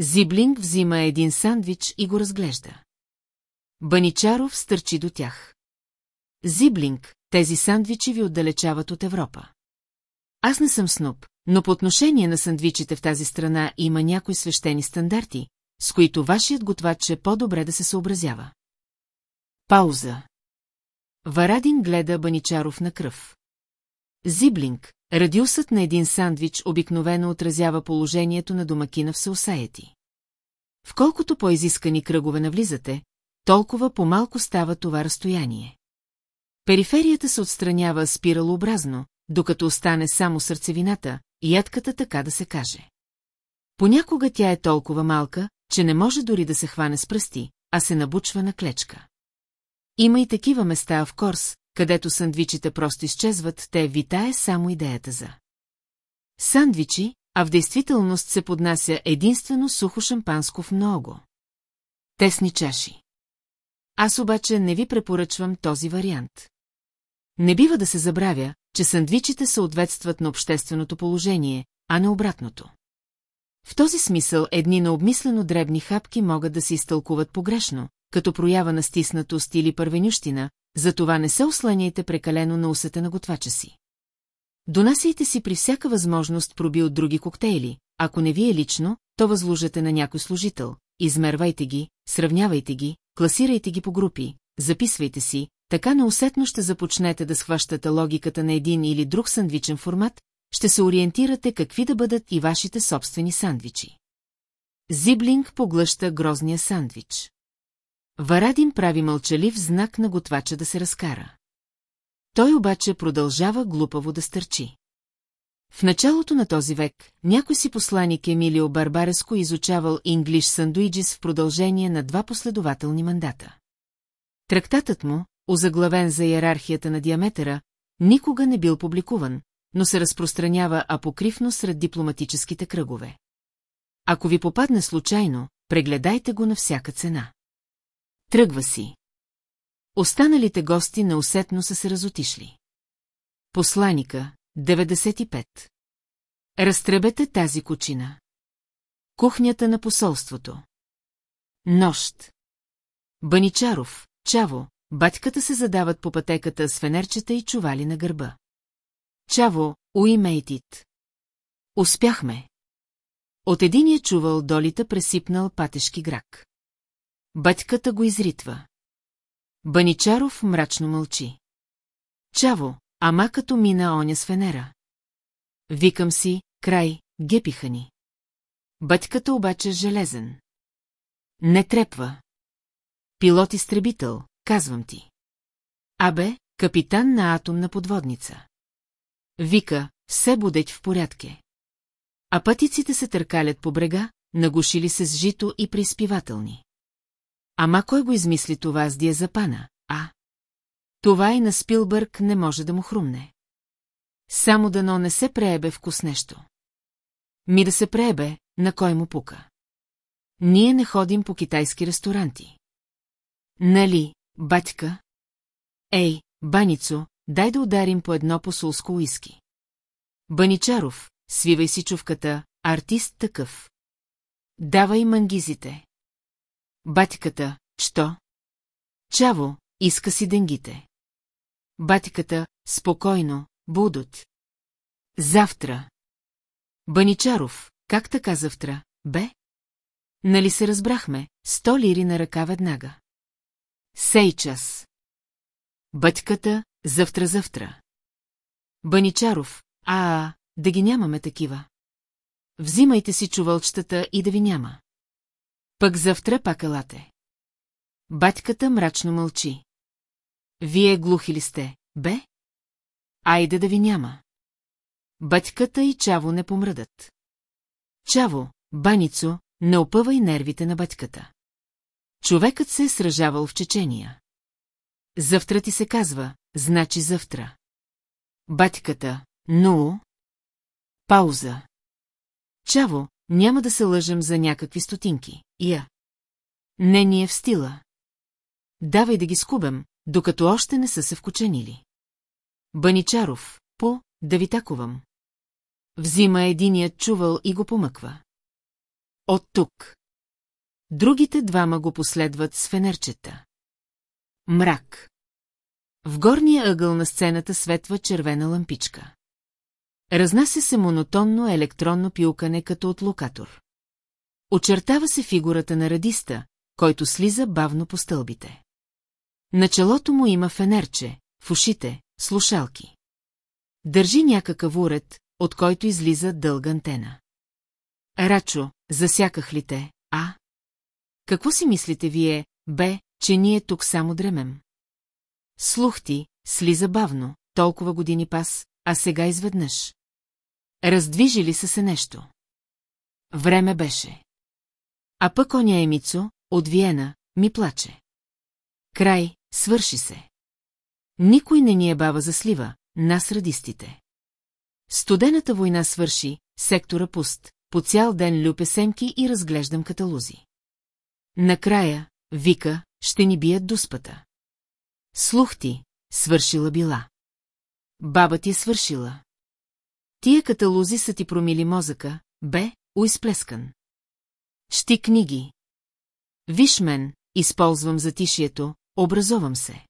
Зиблинг взима един сандвич и го разглежда. Баничаров стърчи до тях. Зиблинг, тези сандвичи ви отдалечават от Европа. Аз не съм снуп, но по отношение на сандвичите в тази страна има някои свещени стандарти, с които вашият готвач е по-добре да се съобразява. Пауза. Варадин гледа Баничаров на кръв. Зиблинг, радиусът на един сандвич обикновено отразява положението на домакина в Саусаети. Вколкото по-изискани кръгове навлизате, толкова по-малко става това разстояние. Периферията се отстранява спиралообразно, докато остане само сърцевината, ядката така да се каже. Понякога тя е толкова малка, че не може дори да се хване с пръсти, а се набучва на клечка. Има и такива места в Корс, където сандвичите просто изчезват, те витае само идеята за. Сандвичи, а в действителност се поднася единствено сухо шампанско в много. Тесни чаши. Аз обаче не ви препоръчвам този вариант. Не бива да се забравя, че сандвичите съответстват на общественото положение, а не обратното. В този смисъл едни на обмислено дребни хапки могат да се изтълкуват погрешно, като проява на стиснатост или първенющина, затова не се осланяйте прекалено на усета на готвача си. Донасяйте си при всяка възможност проби от други коктейли, ако не вие лично, то възложете на някой служител, измервайте ги, сравнявайте ги, класирайте ги по групи, записвайте си, така неусетно ще започнете да схващате логиката на един или друг сандвичен формат, ще се ориентирате какви да бъдат и вашите собствени сандвичи. Зиблинг поглъща грозния сандвич. Варадин прави мълчалив знак на готвача да се разкара. Той обаче продължава глупаво да стърчи. В началото на този век някой си посланик Емилио Барбареско изучавал English Sandwiches в продължение на два последователни мандата. Трактатът му, озаглавен за иерархията на диаметъра, никога не бил публикуван, но се разпространява апокривно сред дипломатическите кръгове. Ако ви попадне случайно, прегледайте го на всяка цена. Тръгва си. Останалите гости неусетно са се разотишли. Посланика, 95. Разтребете тази кучина. Кухнята на посолството. Нощ. Баничаров, Чаво, батьката се задават по пътеката с фенерчета и чували на гърба. Чаво, уимейтит. Успяхме. От единия чувал долита пресипнал патешки грак. Батьката го изритва. Баничаров мрачно мълчи. Чаво, ама като мина оня с Венера. Викам си, край, гепиха ни. Бътката обаче железен. Не трепва. Пилот-изтребител, казвам ти. Абе, капитан на атомна подводница. Вика, все будеть в порядке. А пътиците се търкалят по брега, нагушили се с жито и преизпивателни. Ама кой го измисли това с диазапана, а? Това и на Спилбърг не може да му хрумне. Само дано не се преебе вкус нещо. Ми да се преебе, на кой му пука. Ние не ходим по китайски ресторанти. Нали, батька? Ей, баницо, дай да ударим по едно посулско уиски. Баничаров, свивай си чувката, артист такъв. Давай мангизите. Батьката, що? Чаво, иска си денгите. батиката, спокойно, будот. Завтра. Баничаров, как така завтра, бе? Нали се разбрахме, сто лири на ръка веднага. Сей час. Завтра-завтра. Баничаров, а, да ги нямаме такива. Взимайте си чувалчетата и да ви няма. Пък завтра пак елате. Батьката мрачно мълчи. Вие глухи ли сте, бе? Айде да ви няма. Батьката и Чаво не помръдат. Чаво, баницо, не опъвай нервите на батьката. Човекът се е сражавал в Чечения. Завтра ти се казва, значи завтра. Батьката, но... Пауза. Чаво, няма да се лъжем за някакви стотинки. Я. Не ни е в стила. Давай да ги скубем, докато още не са се вкученили. Баничаров, по, да ви таковам. Взима единият чувал и го помъква. От тук. Другите двама го последват с фенерчета. Мрак. В горния ъгъл на сцената светва червена лампичка. Разнася се монотонно електронно пилкане като от локатор. Очертава се фигурата на радиста, който слиза бавно по стълбите. На челото му има фенерче, в ушите – слушалки. Държи някакъв уред, от който излиза дълга антена. Рачо, засяках ли те, а? Какво си мислите вие, бе, че ние тук само дремем? Слух ти, слиза бавно, толкова години пас, а сега изведнъж. Раздвижи ли се се нещо? Време беше. А пък оня Емицо, от Виена, ми плаче. Край, свърши се. Никой не ни е баба за слива, нас радистите. Студената война свърши, сектора пуст, по цял ден люпе семки и разглеждам каталузи. Накрая, вика, ще ни бият дуспата. Слух ти, свършила била. Баба ти е свършила. Тия каталузи са ти промили мозъка, бе, уизплескан. Щи книги. Виж мен, използвам затишието, образовам се.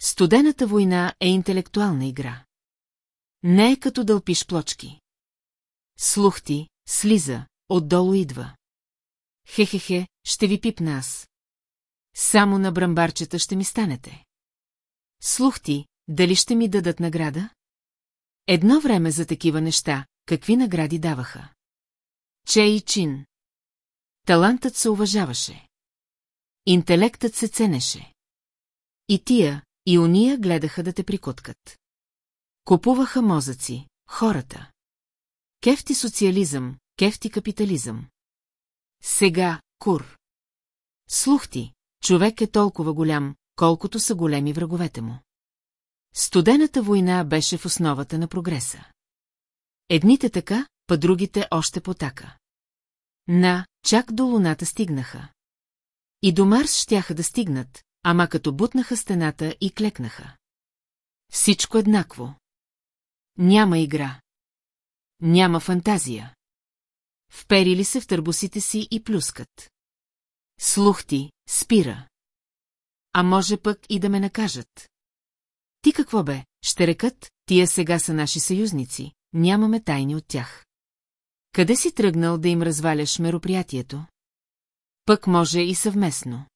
Студената война е интелектуална игра. Не е като дълпиш плочки. Слух ти, слиза, отдолу идва. Хе-хе-хе, ще ви пипна аз. Само на брамбарчета ще ми станете. Слух ти, дали ще ми дадат награда? Едно време за такива неща, какви награди даваха? Че и чин. Талантът се уважаваше. Интелектът се ценеше. И тия, и уния гледаха да те прикуткат. Купуваха мозъци, хората. Кефти социализъм, кефти капитализъм. Сега, кур. Слух ти, човек е толкова голям, колкото са големи враговете му. Студената война беше в основата на прогреса. Едните така, па другите още потака. На, чак до луната стигнаха. И до Марс щяха да стигнат, ама като бутнаха стената и клекнаха. Всичко еднакво. Няма игра. Няма фантазия. Вперили се в търбусите си и плюскат. Слух ти, спира. А може пък и да ме накажат. Ти какво бе, ще рекат, тия сега са наши съюзници, нямаме тайни от тях. Къде си тръгнал да им разваляш мероприятието? Пък може и съвместно.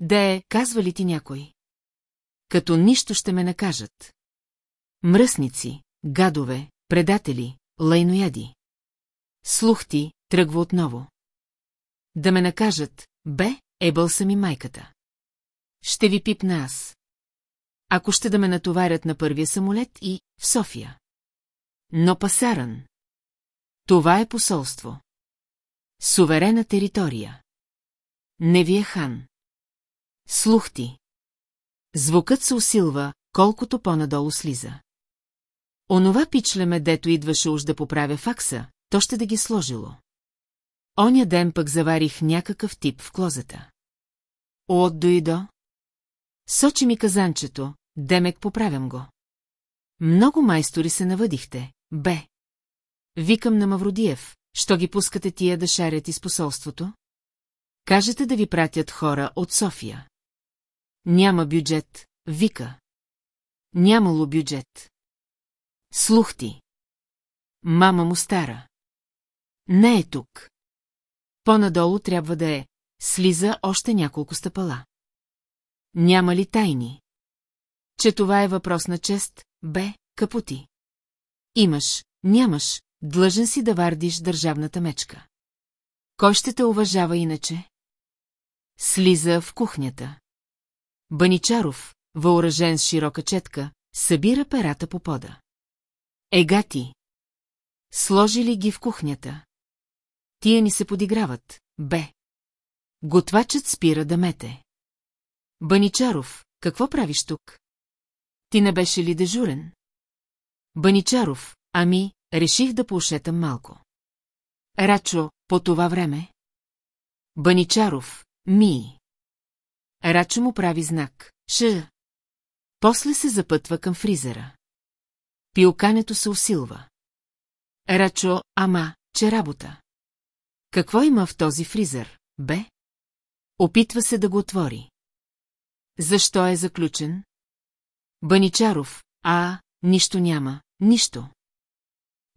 Де, казва ли ти някой? Като нищо ще ме накажат. Мръсници, гадове, предатели, лайнояди. Слух ти, тръгва отново. Да ме накажат, бе, ебъл съм и майката. Ще ви пипна аз. Ако ще да ме натоварят на първия самолет и в София. Но пасаран. Това е посолство. Суверена територия. Не ви е хан. Слух ти. Звукът се усилва, колкото по-надолу слиза. Онова пичлеме, дето идваше уж да поправя факса, то ще да ги сложило. Оня ден пък заварих някакъв тип в клозета. От дойдо? Сочи ми казанчето, демек поправям го. Много майстори се навъдихте, бе. Викам на Мавродиев, що ги пускате тия да шарят из посолството? Кажете да ви пратят хора от София. Няма бюджет, вика. Нямало бюджет. Слух ти. Мама му стара. Не е тук. По-надолу трябва да е. Слиза още няколко стъпала. Няма ли тайни? Че това е въпрос на чест, бе, капоти. Имаш, нямаш, длъжен си да вардиш държавната мечка. Кой ще те уважава иначе? Слиза в кухнята. Баничаров, въоръжен с широка четка, събира перата по пода. Ега ти. Сложили ги в кухнята. Тия ни се подиграват, бе. Готвачът спира да мете. Баничаров, какво правиш тук? Ти не беше ли дежурен? Баничаров, ами, реших да поушетам малко. Рачо, по това време? Баничаров, ми. Рачо му прави знак, ш. После се запътва към фризера. Пилкането се усилва. Рачо, ама, че работа. Какво има в този фризер, бе? Опитва се да го отвори. Защо е заключен? Баничаров, а, нищо няма, нищо.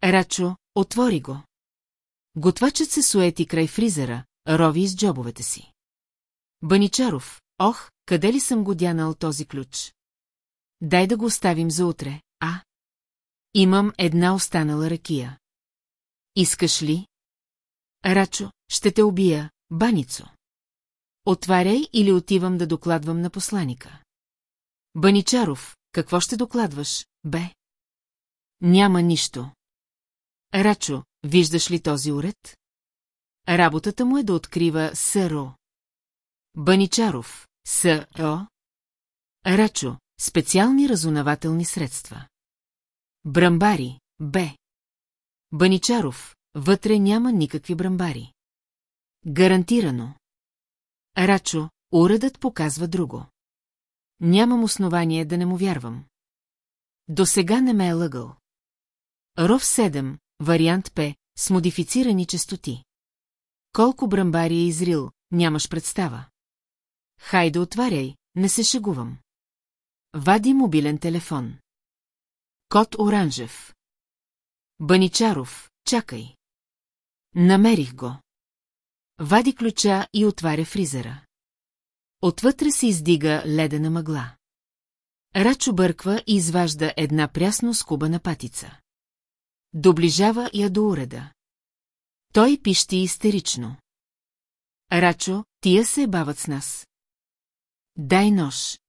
Рачо, отвори го. Готвачът се суети край фризера, рови из джобовете си. Баничаров, ох, къде ли съм го дянал този ключ? Дай да го оставим за утре, а? Имам една останала ракия. Искаш ли? Рачо, ще те убия, баницо. Отваряй или отивам да докладвам на посланика. Баничаров, какво ще докладваш, бе? Няма нищо. Рачо, виждаш ли този уред? Работата му е да открива СРО. Баничаров, СРО. Рачо, специални разунавателни средства. Брамбари, Б. Баничаров, вътре няма никакви брамбари. Гарантирано. Рачо, уредът показва друго. Нямам основание да не му вярвам. До сега не ме е лъгал. Ров 7, вариант П, с модифицирани частоти. Колко брамбари е изрил, нямаш представа. Хайде отваряй, не се шегувам. Вади мобилен телефон. Кот Оранжев. Баничаров, чакай. Намерих го. Вади ключа и отваря фризера. Отвътре се издига ледена мъгла. Рачо бърква и изважда една прясно скубана патица. Доближава я до уреда. Той пищи истерично. Рачо, тия се бават с нас. Дай нож.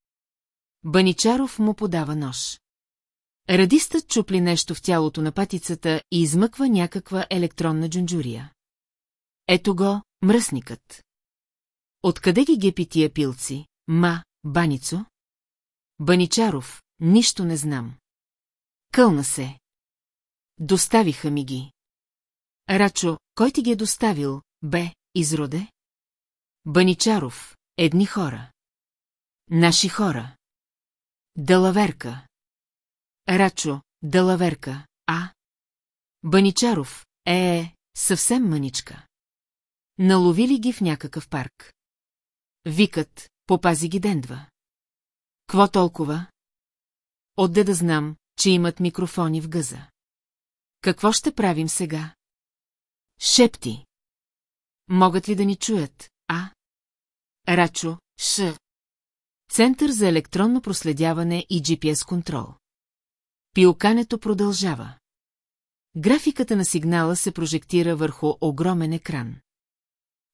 Баничаров му подава нож. Радистът чупли нещо в тялото на патицата и измъква някаква електронна джунджурия. Ето го, мръсникът. Откъде ги гепи тия пилци, ма, баницо? Баничаров, нищо не знам. Кълна се. Доставиха ми ги. Рачо, кой ти ги е доставил, бе, изроде? Баничаров, едни хора. Наши хора. Далаверка. Рачо, далаверка, а? Баничаров, е, е, съвсем мъничка. Наловили ги в някакъв парк. Викат, попази ги дендва. Кво толкова? Отде да знам, че имат микрофони в гъза. Какво ще правим сега? Шепти. Могат ли да ни чуят, а? Рачо, Ш. Център за електронно проследяване и GPS контрол. Пилкането продължава. Графиката на сигнала се прожектира върху огромен екран.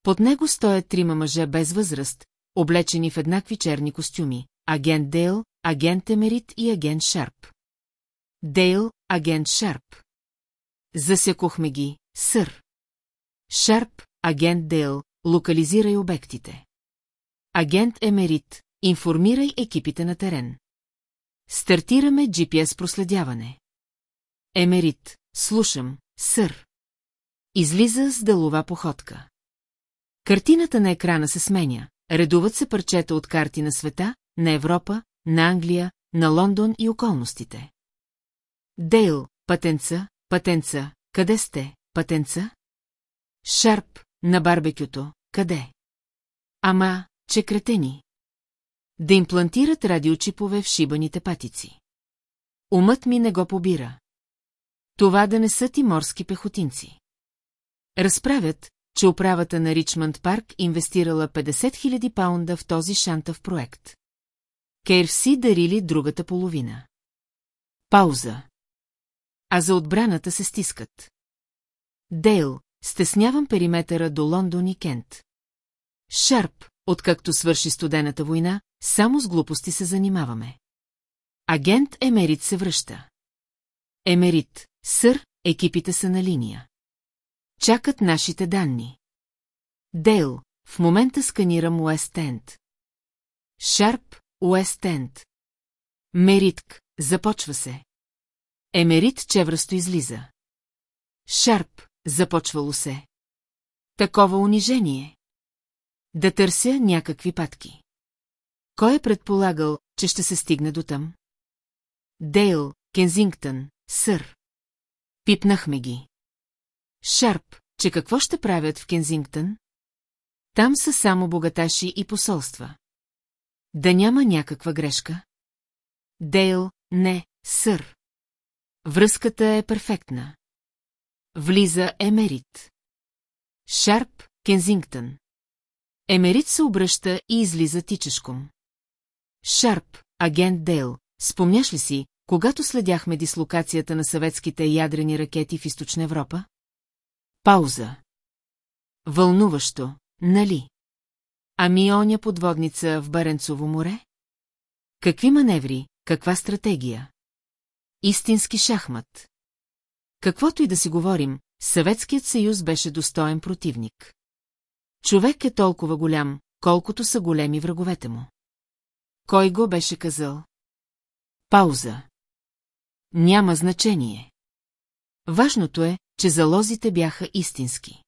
Под него стоят трима мъже без възраст, облечени в еднакви черни костюми – агент Дейл, агент Емерит и агент Шарп. Дейл, агент Шарп. Засякохме ги, сър. Шарп, агент Дейл, локализирай обектите. Агент Емерит, информирай екипите на терен. Стартираме GPS проследяване. Емерит, слушам, сър. Излиза с делова походка. Картината на екрана се сменя. Редуват се парчета от карти на света, на Европа, на Англия, на Лондон и околностите. Дейл, патенца, патенца, къде сте, патенца? Шарп, на барбекюто, къде? Ама, че кретени. Да имплантират радиочипове в шибаните патици. Умът ми не го побира. Това да не са ти морски пехотинци. Разправят, че управата на Ричмънд Парк инвестирала 50 000 паунда в този шантав проект. KFC дарили другата половина. Пауза. А за отбраната се стискат. Дейл, стеснявам периметъра до Лондон и Кент. Шарп, откакто свърши студената война, само с глупости се занимаваме. Агент Емерит се връща. Емерит, сър, екипите са на линия. Чакат нашите данни. Дейл, в момента сканирам Уест Енд. Шарп, Уест Енд. Меритк, започва се. Емерит чевръсто излиза. Шарп, започвало се. Такова унижение. Да търся някакви патки. Кой е предполагал, че ще се стигне до там? Дейл, Кензингтън, сър. Пипнахме ги. Шарп, че какво ще правят в Кензингтън? Там са само богаташи и посолства. Да няма някаква грешка? Дейл, не, сър. Връзката е перфектна. Влиза Емерит. Шарп, Кензингтън. Емерит се обръща и излиза тичешком. Шарп, агент Дейл, спомняш ли си, когато следяхме дислокацията на съветските ядрени ракети в Източна Европа? Пауза. Вълнуващо, нали? Ами оня подводница в Баренцово море? Какви маневри, каква стратегия? Истински шахмат. Каквото и да си говорим, Съветският съюз беше достоен противник. Човек е толкова голям, колкото са големи враговете му. Кой го беше казал? Пауза. Няма значение. Важното е, че залозите бяха истински.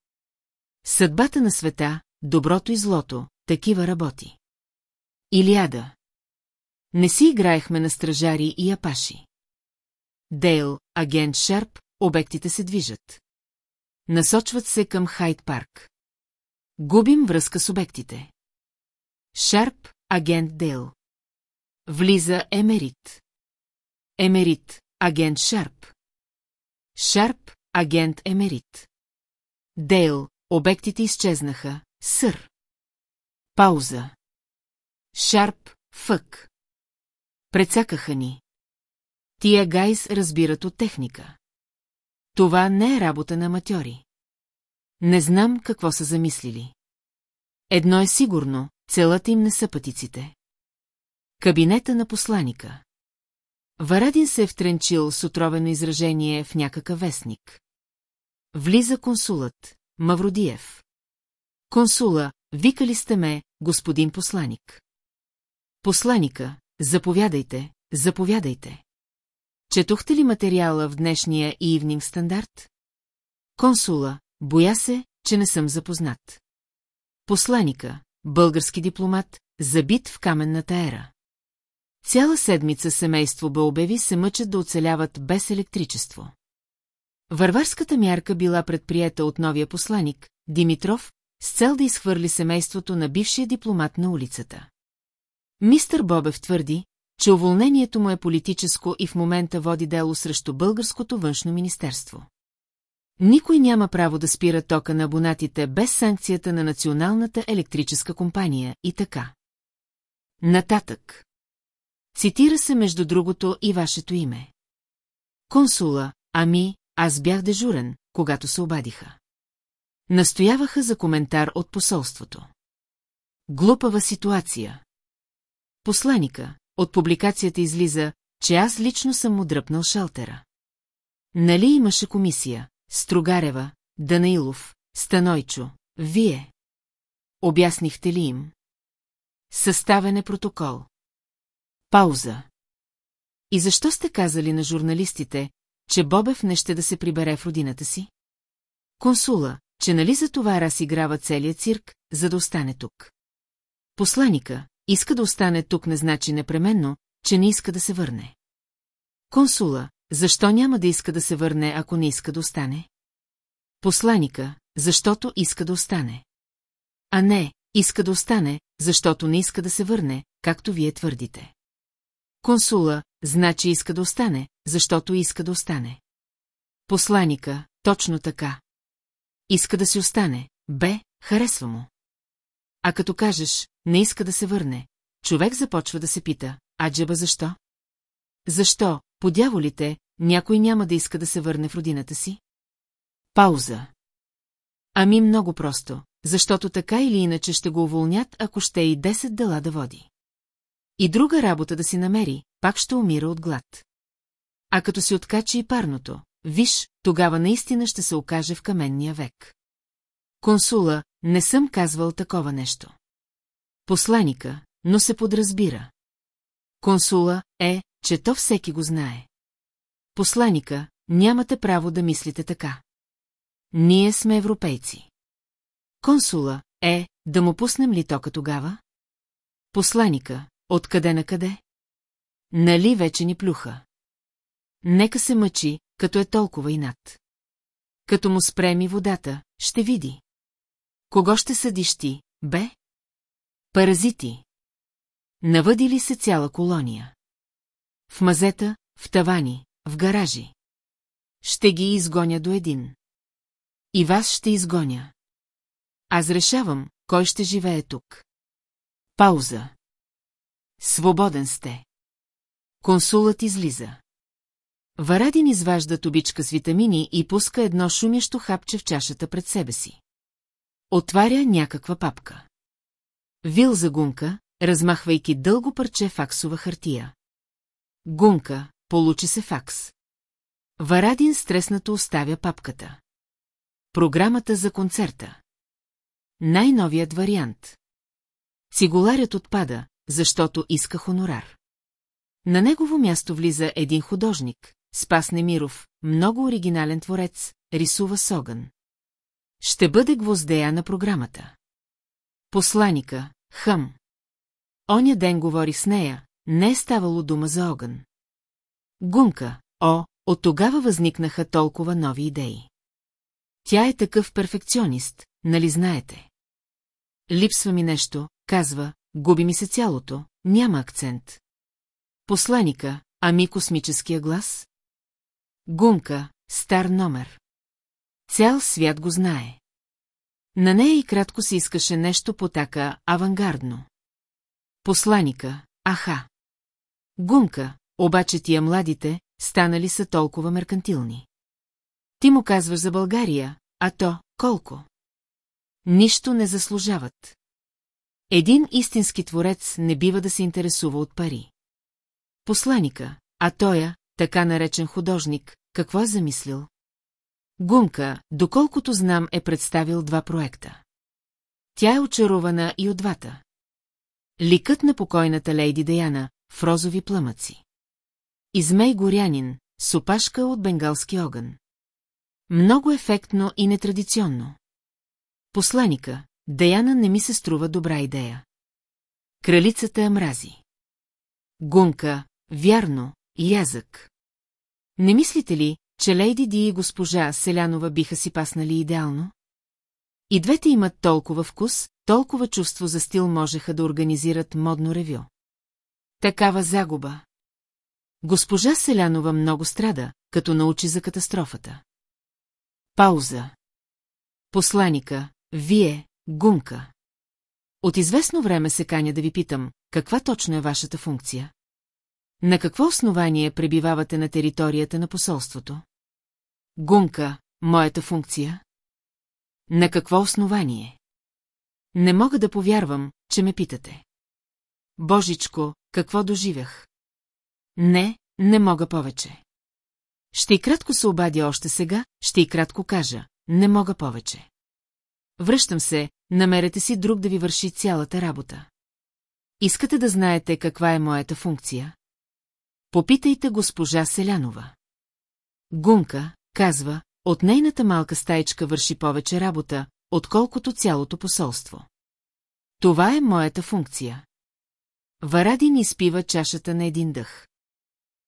Съдбата на света, доброто и злото, такива работи. Илиада. Не си играехме на стражари и апаши. Дейл, агент Шарп, обектите се движат. Насочват се към Хайт Парк. Губим връзка с обектите. Шарп, агент Дейл. Влиза Емерит. Емерит, агент Шарп. Шарп, агент Емерит. Дейл, обектите изчезнаха, сър. Пауза. Шарп, фък. Прецакаха ни. Тия гайс разбират от техника. Това не е работа на аматьори. Не знам какво са замислили. Едно е сигурно, целата им не са пътиците. Кабинета на посланика. Варадин се е втренчил с отровено изражение в някакъв вестник. Влиза консулът, Мавродиев. Консула, викали сте ме, господин посланик. Посланика, заповядайте, заповядайте. Четохте ли материала в днешния Ивнинг стандарт? Консула, боя се, че не съм запознат. Посланика, български дипломат, забит в каменната ера. Цяла седмица семейство Бълбеви се мъчат да оцеляват без електричество. Варварската мярка била предприета от новия посланик, Димитров, с цел да изхвърли семейството на бившия дипломат на улицата. Мистър Бобев твърди, че уволнението му е политическо и в момента води дело срещу българското външно министерство. Никой няма право да спира тока на абонатите без санкцията на Националната електрическа компания и така. Нататък. Цитира се между другото и вашето име. Консула, ами, аз бях дежурен, когато се обадиха. Настояваха за коментар от посолството. Глупава ситуация. Посланика, от публикацията излиза, че аз лично съм му дръпнал шалтера. Нали имаше комисия? Строгарева, Данаилов, Станойчо, вие. Обяснихте ли им? Съставен е протокол. Пауза. И защо сте казали на журналистите, че Бобев не ще да се прибере в родината си? Консула, че нали за това раз играва целият цирк, за да остане тук. Посланика, иска да остане тук не значи непременно, че не иска да се върне. Консула, защо няма да иска да се върне, ако не иска да остане? Посланика, защото иска да остане. А не, иска да остане, защото не иска да се върне, както вие твърдите. Консула, значи иска да остане, защото иска да остане. Посланика, точно така. Иска да си остане, бе, харесва му. А като кажеш, не иска да се върне, човек започва да се пита, а защо? Защо, по дяволите, някой няма да иска да се върне в родината си? Пауза. Ами много просто, защото така или иначе ще го уволнят, ако ще и 10 дела да води. И друга работа да си намери, пак ще умира от глад. А като си откачи и парното, виж, тогава наистина ще се окаже в каменния век. Консула, не съм казвал такова нещо. Посланика, но се подразбира. Консула е, че то всеки го знае. Посланика, нямате право да мислите така. Ние сме европейци. Консула е, да му пуснем ли тока тогава? Посланика, откъде на къде? Нали вече ни плюха? Нека се мъчи, като е толкова и над. Като му спреми водата, ще види. Кого ще съдиш ти, бе? Паразити. Навъди ли се цяла колония? В мазета, в тавани, в гаражи. Ще ги изгоня до един. И вас ще изгоня. Аз решавам, кой ще живее тук. Пауза. Свободен сте. Консулът излиза. Варадин изважда тубичка с витамини и пуска едно шумящо хапче в чашата пред себе си. Отваря някаква папка. Вил за гунка, размахвайки дълго парче факсова хартия. Гунка, получи се факс. Варадин стреснато оставя папката. Програмата за концерта. Най-новият вариант. Цигуларят отпада, защото иска хонорар. На негово място влиза един художник, Спас Немиров, много оригинален творец, рисува с огън. Ще бъде гвоздея на програмата. Посланика, хъм. Оня ден говори с нея, не е ставало дума за огън. Гунка, о, от тогава възникнаха толкова нови идеи. Тя е такъв перфекционист, нали знаете? Липсва ми нещо, казва, губи ми се цялото, няма акцент. Посланика, ами космическия глас? Гумка, стар номер. Цял свят го знае. На нея и кратко се искаше нещо потака авангардно. Посланика, аха. Гумка, обаче тия младите, станали са толкова меркантилни. Ти му казваш за България, а то колко? Нищо не заслужават. Един истински творец не бива да се интересува от пари. Посланика, а тоя, така наречен художник, какво е замислил? Гумка, доколкото знам, е представил два проекта. Тя е очарована и от двата. Ликът на покойната лейди Даяна в розови пламъци. Измей горянин, с опашка от бенгалски огън. Много ефектно и нетрадиционно. Посланика, Даяна не ми се струва добра идея. Кралицата я мрази. Гунка, вярно, язък. Не мислите ли, че Лейди Ди и госпожа Селянова биха си паснали идеално? И двете имат толкова вкус, толкова чувство за стил можеха да организират модно ревю. Такава загуба. Госпожа Селянова много страда, като научи за катастрофата. Пауза. Посланика, вие, гумка. От известно време се каня да ви питам, каква точно е вашата функция? На какво основание пребивавате на територията на посолството? Гумка, моята функция? На какво основание? Не мога да повярвам, че ме питате. Божичко, какво доживях? Не, не мога повече. Ще и кратко се обадя още сега, ще и кратко кажа, не мога повече. Връщам се, намерете си друг да ви върши цялата работа. Искате да знаете каква е моята функция? Попитайте госпожа Селянова. Гунка, казва, от нейната малка стаичка върши повече работа, отколкото цялото посолство. Това е моята функция. Варадин изпива чашата на един дъх.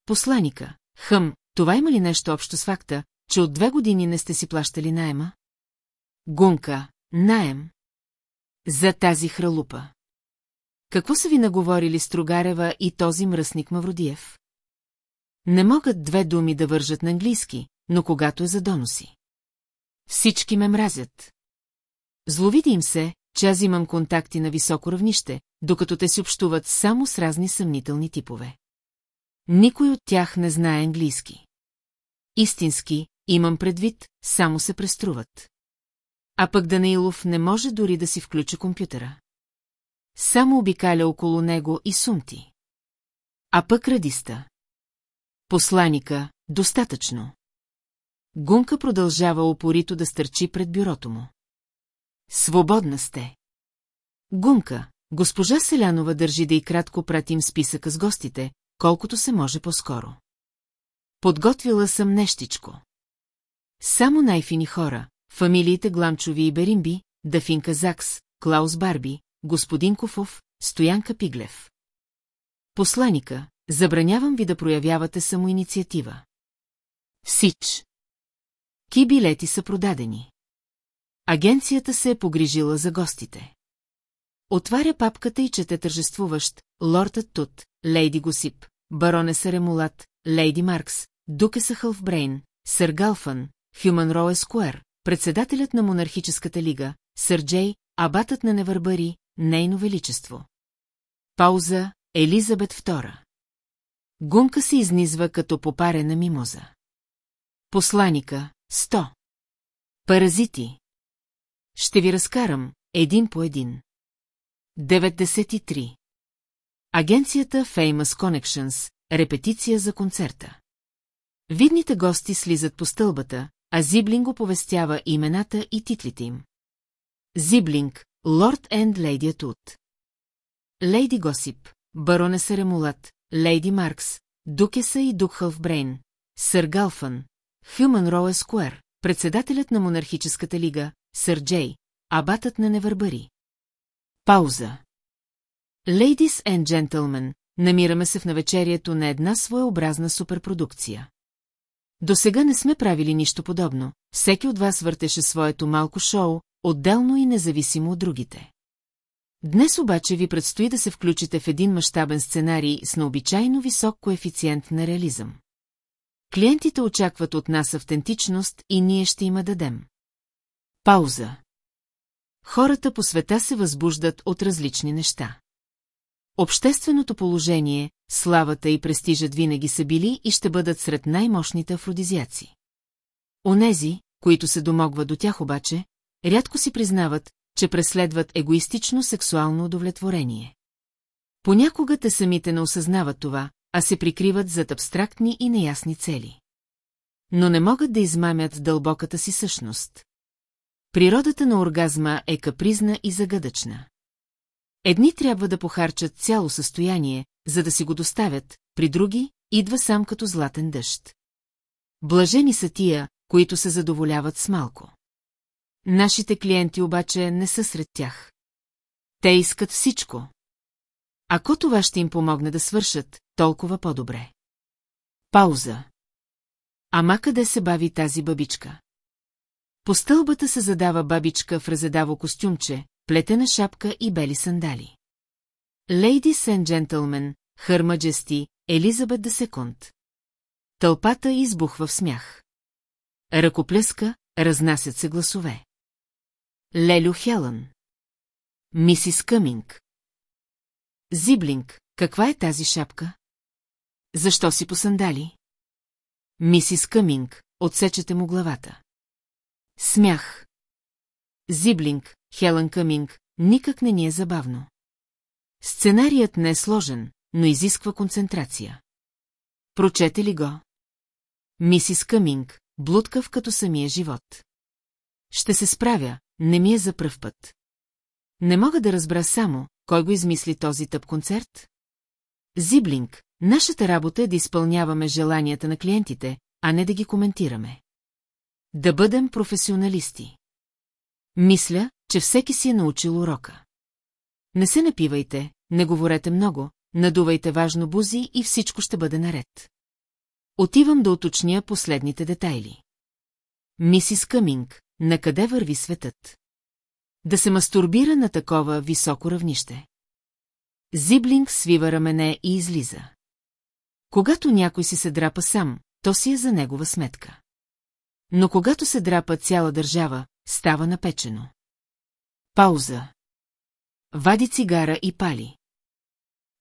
Посланика, хъм, това има ли нещо общо с факта, че от две години не сте си плащали найема? Гунка, наем. За тази хралупа. какво са ви наговорили Строгарева и този мръсник Мавродиев? Не могат две думи да вържат на английски, но когато е за доноси. Всички ме мразят. Зловиди им се, че аз имам контакти на високо равнище, докато те си общуват само с разни съмнителни типове. Никой от тях не знае английски. Истински, имам предвид, само се преструват. А пък Данаилов не може дори да си включи компютъра. Само обикаля около него и сумти. А пък радиста. Посланика, достатъчно. Гунка продължава опорито да стърчи пред бюрото му. Свободна сте. Гунка, госпожа Селянова държи да и кратко пратим списъка с гостите, колкото се може по-скоро. Подготвила съм нещичко. Само най-фини хора, фамилиите Гламчови и Беримби, Дафинка Закс, Клаус Барби, господин Кофов, Стоянка Пиглев. Посланика, забранявам ви да проявявате самоинициатива. Сич. Ки билети са продадени. Агенцията се е погрижила за гостите. Отваря папката и чете тържествуващ Лордът Тут, Лейди Госип, Баронеса Ремулат, Лейди Маркс, Дукеса Хълфбрейн, Сър Галфан, Хюман Роу Скуер, председателят на монархическата лига, Сър Джей, абатът на Невърбари, Нейно Величество. Пауза, Елизабет II. Гумка се изнизва като попарена мимоза. Посланика, 100. Паразити. Ще ви разкарам, един по един. 93. Агенцията Famous Connections, репетиция за концерта. Видните гости слизат по стълбата, а Зиблинг оповестява имената и титлите им. Зиблинг, Лорд енд Лейди Атут. Лейди Госип, Баронеса Ремулат, Лейди Маркс, Дукеса и Дукхълф Брейн, Сър Галфан, Хюман Роу Скуер, председателят на монархическата лига, Сър Джей, абатът на Невърбари. Пауза. Ladies and gentlemen, намираме се в навечерието на една своеобразна суперпродукция. До сега не сме правили нищо подобно, всеки от вас въртеше своето малко шоу, отделно и независимо от другите. Днес обаче ви предстои да се включите в един мащабен сценарий с необичайно висок коефициент на реализъм. Клиентите очакват от нас автентичност и ние ще има дадем. Пауза. Хората по света се възбуждат от различни неща. Общественото положение, славата и престижът винаги са били и ще бъдат сред най-мощните афродизиаци. Онези, които се домогват до тях обаче, рядко си признават, че преследват егоистично сексуално удовлетворение. Понякога те самите не осъзнават това, а се прикриват зад абстрактни и неясни цели. Но не могат да измамят дълбоката си същност. Природата на оргазма е капризна и загадъчна. Едни трябва да похарчат цяло състояние, за да си го доставят, при други идва сам като златен дъжд. Блажени са тия, които се задоволяват с малко. Нашите клиенти обаче не са сред тях. Те искат всичко. Ако това ще им помогне да свършат, толкова по-добре. Пауза. Ама къде се бави тази бабичка? По стълбата се задава бабичка в разедаво костюмче, плетена шапка и бели сандали. Лейди Сен Джентълмен, Хър Маджести, Елизабет де Секунд. Тълпата избухва в смях. Ръкоплеска, разнасят се гласове. Лелю Хелън. Мисис Къминг. Зиблинг, каква е тази шапка? Защо си посандали? Мисис Къминг, отсечете му главата. Смях. Зиблинг, Хелън Къминг, никак не ни е забавно. Сценарият не е сложен, но изисква концентрация. Прочете ли го? Мисис Къминг, блудкав като самия живот. Ще се справя, не ми е за пръв път. Не мога да разбера само, кой го измисли този тъп концерт? Зиблинг, нашата работа е да изпълняваме желанията на клиентите, а не да ги коментираме. Да бъдем професионалисти. Мисля, че всеки си е научил урока. Не се напивайте, не говорете много, надувайте важно бузи и всичко ще бъде наред. Отивам да уточня последните детайли. Мисис Къминг, на къде върви светът? Да се мастурбира на такова високо равнище. Зиблинг свива рамене и излиза. Когато някой си се драпа сам, то си е за негова сметка. Но когато се драпа цяла държава, става напечено. Пауза. Вади цигара и пали.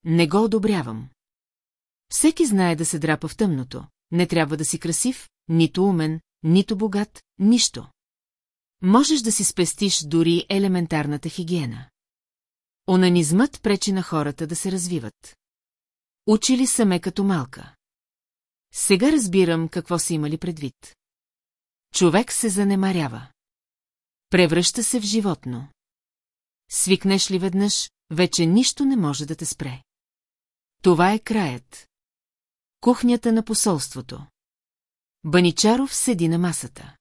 Не го одобрявам. Всеки знае да се драпа в тъмното. Не трябва да си красив, нито умен, нито богат, нищо. Можеш да си спестиш дори елементарната хигиена. Онанизмът пречи на хората да се развиват. Учили са ме като малка. Сега разбирам какво са имали предвид. Човек се занемарява. Превръща се в животно. Свикнеш ли веднъж, вече нищо не може да те спре. Това е краят. Кухнята на посолството. Баничаров седи на масата.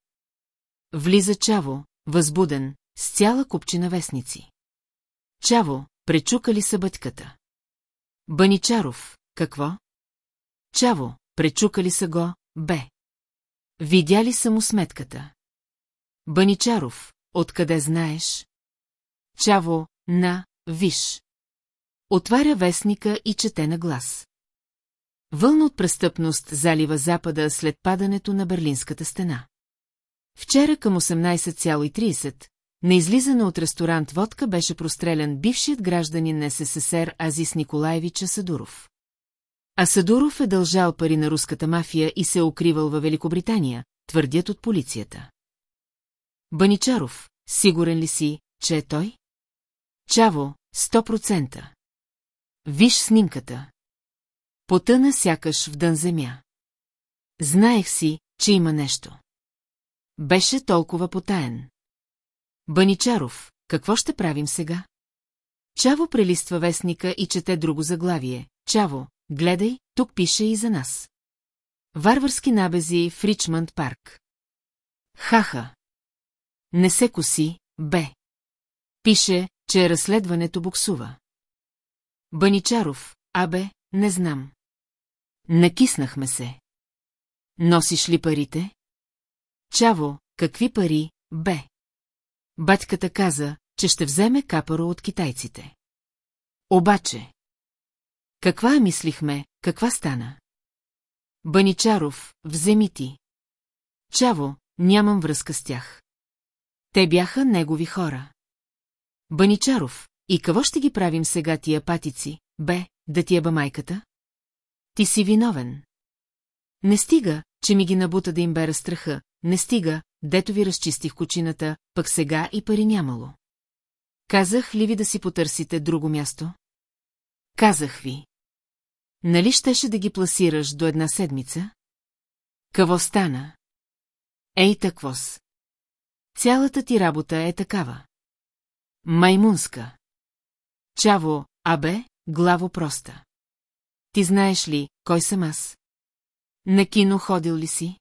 Влиза Чаво, възбуден, с цяла купчина вестници. Чаво, пречука ли са бътката? Баничаров, какво? Чаво, пречука ли са го, бе? Видя ли са му сметката? Баничаров, откъде знаеш? Чаво, на, виж. Отваря вестника и чете на глас. Вълна от престъпност залива запада след падането на Берлинската стена. Вчера към 18,30 на излизане от ресторант Водка беше прострелян бившият гражданин на СССР Азис Николаевич Асадуров. Асадуров е дължал пари на руската мафия и се е укривал във Великобритания, твърдят от полицията. Баничаров, сигурен ли си, че е той? Чаво, 100%. Виж снимката. Потъна сякаш в дън земя. Знаех си, че има нещо. Беше толкова потаен. Баничаров, какво ще правим сега? Чаво прелиства вестника и чете друго заглавие. Чаво, гледай, тук пише и за нас. Варварски набези в Ричмънд парк. Хаха. Не се коси, бе. Пише, че разследването буксува. Баничаров, абе, не знам. Накиснахме се. Носиш ли парите? Чаво, какви пари, бе? Батьката каза, че ще вземе капаро от китайците. Обаче... Каква мислихме, каква стана? Баничаров, вземи ти. Чаво, нямам връзка с тях. Те бяха негови хора. Баничаров, и какво ще ги правим сега тия патици, бе, да ти еба майката? Ти си виновен. Не стига, че ми ги набута да им бера страха, не стига, дето ви разчистих кучината, пък сега и пари нямало. Казах ли ви да си потърсите друго място? Казах ви. Нали щеше да ги пласираш до една седмица? Какво стана? Ей, таквос. Цялата ти работа е такава. Маймунска. Чаво, абе, главо проста. Ти знаеш ли, кой съм аз? На кино ходил ли си?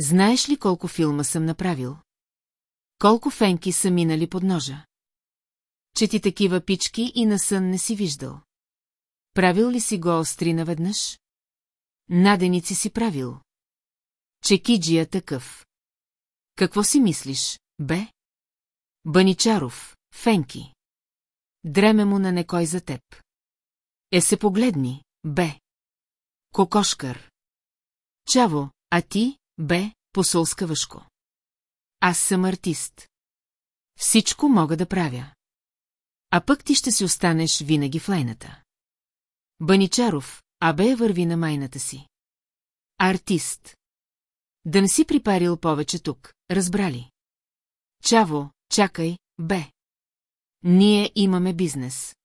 Знаеш ли колко филма съм направил? Колко фенки са минали под ножа? Че ти такива пички и на сън не си виждал. Правил ли си го остри наведнъж? Наденици си правил. Че киджия такъв. Какво си мислиш, бе? Баничаров, Фенки. Дреме му на некой за теб. Е се погледни, бе. Кокошкър. Чаво, а ти, бе, посолска въшко. Аз съм артист. Всичко мога да правя. А пък ти ще си останеш винаги в лайната. Баничаров, а бе върви на майната си. Артист. Да не си припарил повече тук, разбрали? Чаво, чакай, бе. Ние имаме бизнес.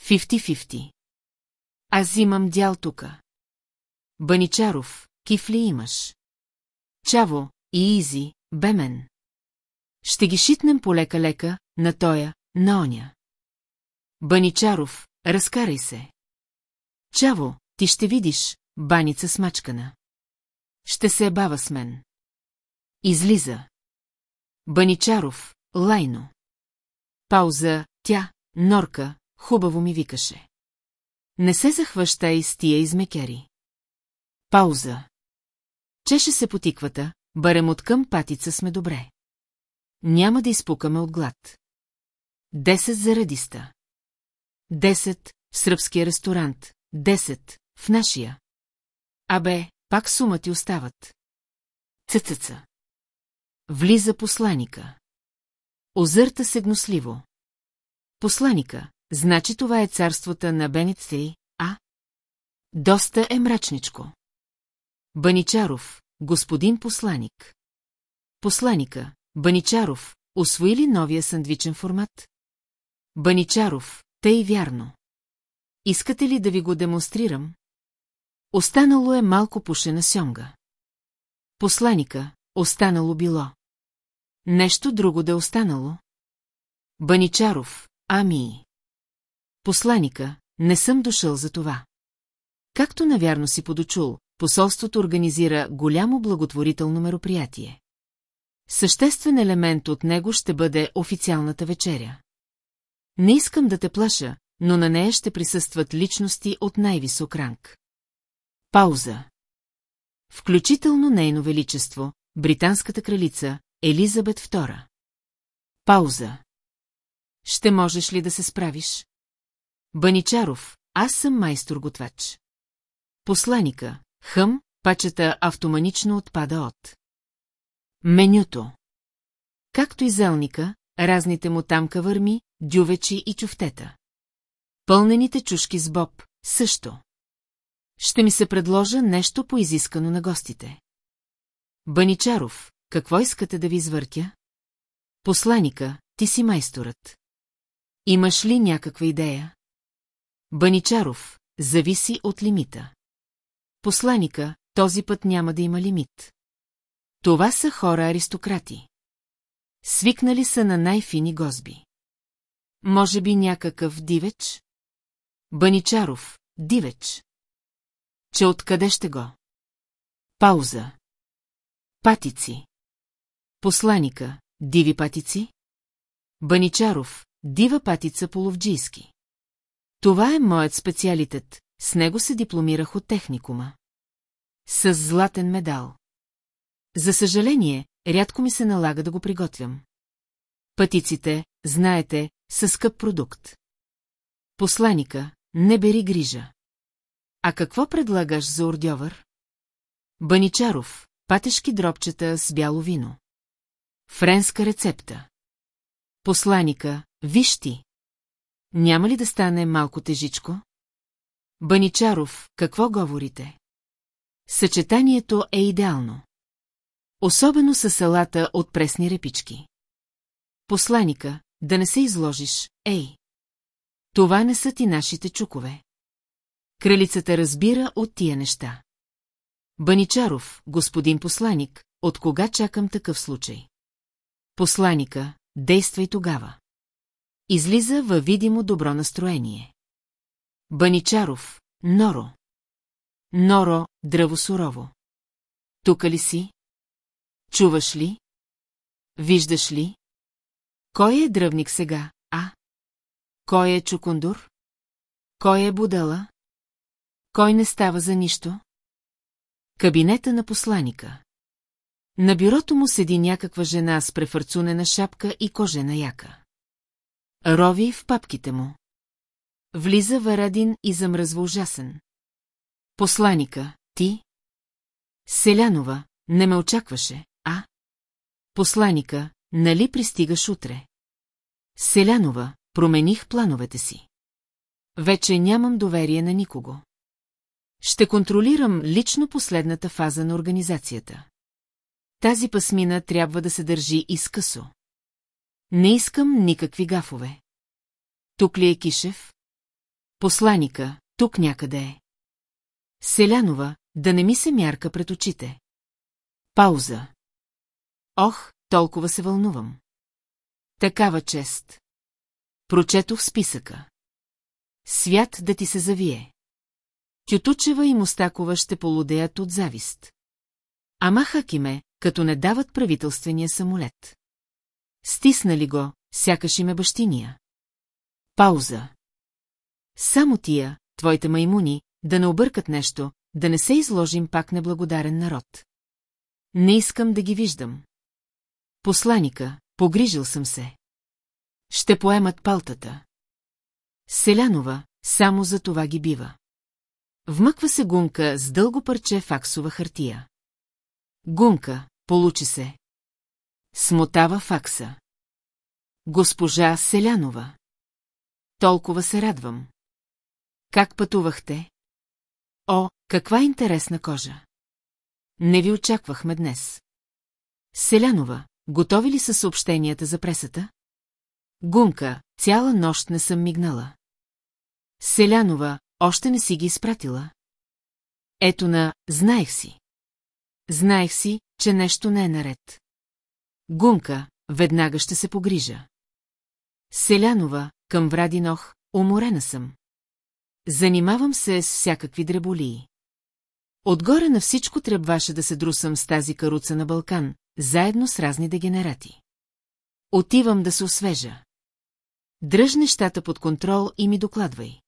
Фифти-фифти. Аз имам дял тука. Баничаров, кифли имаш? Чаво, и Изи, Бемен. Ще ги шитнем полека-лека, на тоя, на оня. Баничаров, разкарай се. Чаво, ти ще видиш, баница смачкана. Ще се ебава с мен. Излиза. Баничаров, лайно. Пауза, тя, норка, хубаво ми викаше. Не се захващай с тия измекери. Пауза. Чеше се потиквата, барем от към патица сме добре. Няма да изпукаме от глад. Десет зарадиста. 10 в сръбския ресторант, 10 в нашия. Абе, пак сума ти остават. Цъцъца. Влиза посланика. Озърта се гносливо. Посланика, значи това е царството на Беницей, а? Доста е мрачничко. Баничаров, господин посланик. Посланика, Баничаров, освои ли новия сандвичен формат? Баничаров, тъй вярно. Искате ли да ви го демонстрирам? Останало е малко пушена сьонга. Посланика, останало било. Нещо друго да е останало? Баничаров, ами. Посланика, не съм дошъл за това. Както навярно си подочул, посолството организира голямо благотворително мероприятие. Съществен елемент от него ще бъде официалната вечеря. Не искам да те плаша, но на нея ще присъстват личности от най-висок ранг. Пауза. Включително нейно величество, британската кралица, Елизабет II. Пауза. Ще можеш ли да се справиш? Баничаров, аз съм майстор-готвач. Посланика, хъм, пачата автоманично отпада от. Менюто. Както и зелника, разните му там кавърми, дювечи и чуфтета. Пълнените чушки с боб, също. Ще ми се предложа нещо поизискано на гостите. Баничаров, какво искате да ви извъртя? Посланика, ти си майсторът. Имаш ли някаква идея? Баничаров, зависи от лимита. Посланика, този път няма да има лимит. Това са хора аристократи. Свикнали са на най-фини гозби. Може би някакъв дивеч? Баничаров, дивеч. Че откъде ще го? Пауза. Патици. Посланика, диви патици? Баничаров, дива патица половджийски. Това е моят специалитет, с него се дипломирах от техникума. С златен медал. За съжаление, рядко ми се налага да го приготвям. Пътиците, знаете, са скъп продукт. Посланика, не бери грижа. А какво предлагаш за ордьовър? Баничаров, патешки дробчета с бяло вино. Френска рецепта. Посланика, виж ти. Няма ли да стане малко тежичко? Баничаров, какво говорите? Съчетанието е идеално. Особено с салата от пресни репички. Посланика, да не се изложиш, ей. Това не са ти нашите чукове. Кралицата разбира от тия неща. Баничаров, господин посланик, от кога чакам такъв случай? Посланика, действай тогава. Излиза във видимо добро настроение. Баничаров, Норо. Норо, драво сурово. Тука ли си? Чуваш ли? Виждаш ли? Кой е дръвник сега, а? Кой е чукундур? Кой е будала? Кой не става за нищо? Кабинета на посланика. На бюрото му седи някаква жена с префарцунена шапка и кожена яка. Рови в папките му. Влиза Варадин и замръзва ужасен. Посланика, ти? Селянова, не ме очакваше, а? Посланика, нали пристигаш утре? Селянова, промених плановете си. Вече нямам доверие на никого. Ще контролирам лично последната фаза на организацията. Тази пасмина трябва да се държи изкъсо. Не искам никакви гафове. Тук ли е Кишев? Посланика, тук някъде е. Селянова, да не ми се мярка пред очите. Пауза. Ох, толкова се вълнувам. Такава чест. Прочетох списъка. Свят да ти се завие. Тютучева и Мустакова ще полудеят от завист. Ама хакиме, като не дават правителствения самолет. Стиснали го, сякаш им е бащиния. Пауза. Само тия, твоите маймуни, да не объркат нещо, да не се изложим пак неблагодарен народ. Не искам да ги виждам. Посланика, погрижил съм се. Ще поемат палтата. Селянова, само за това ги бива. Вмъква се гунка с дълго парче факсова хартия. Гунка, получи се. Смотава факса. Госпожа Селянова. Толкова се радвам. Как пътувахте? О, каква интересна кожа! Не ви очаквахме днес. Селянова, готови ли са съобщенията за пресата? Гунка, цяла нощ не съм мигнала. Селянова, още не си ги изпратила. Ето на, знаех си. Знаех си, че нещо не е наред. Гунка, веднага ще се погрижа. Селянова, към Врадинох, уморена съм. Занимавам се с всякакви дреболии. Отгоре на всичко трябваше да се друсам с тази каруца на Балкан, заедно с разни дегенерати. Отивам да се освежа. Дръж нещата под контрол и ми докладвай.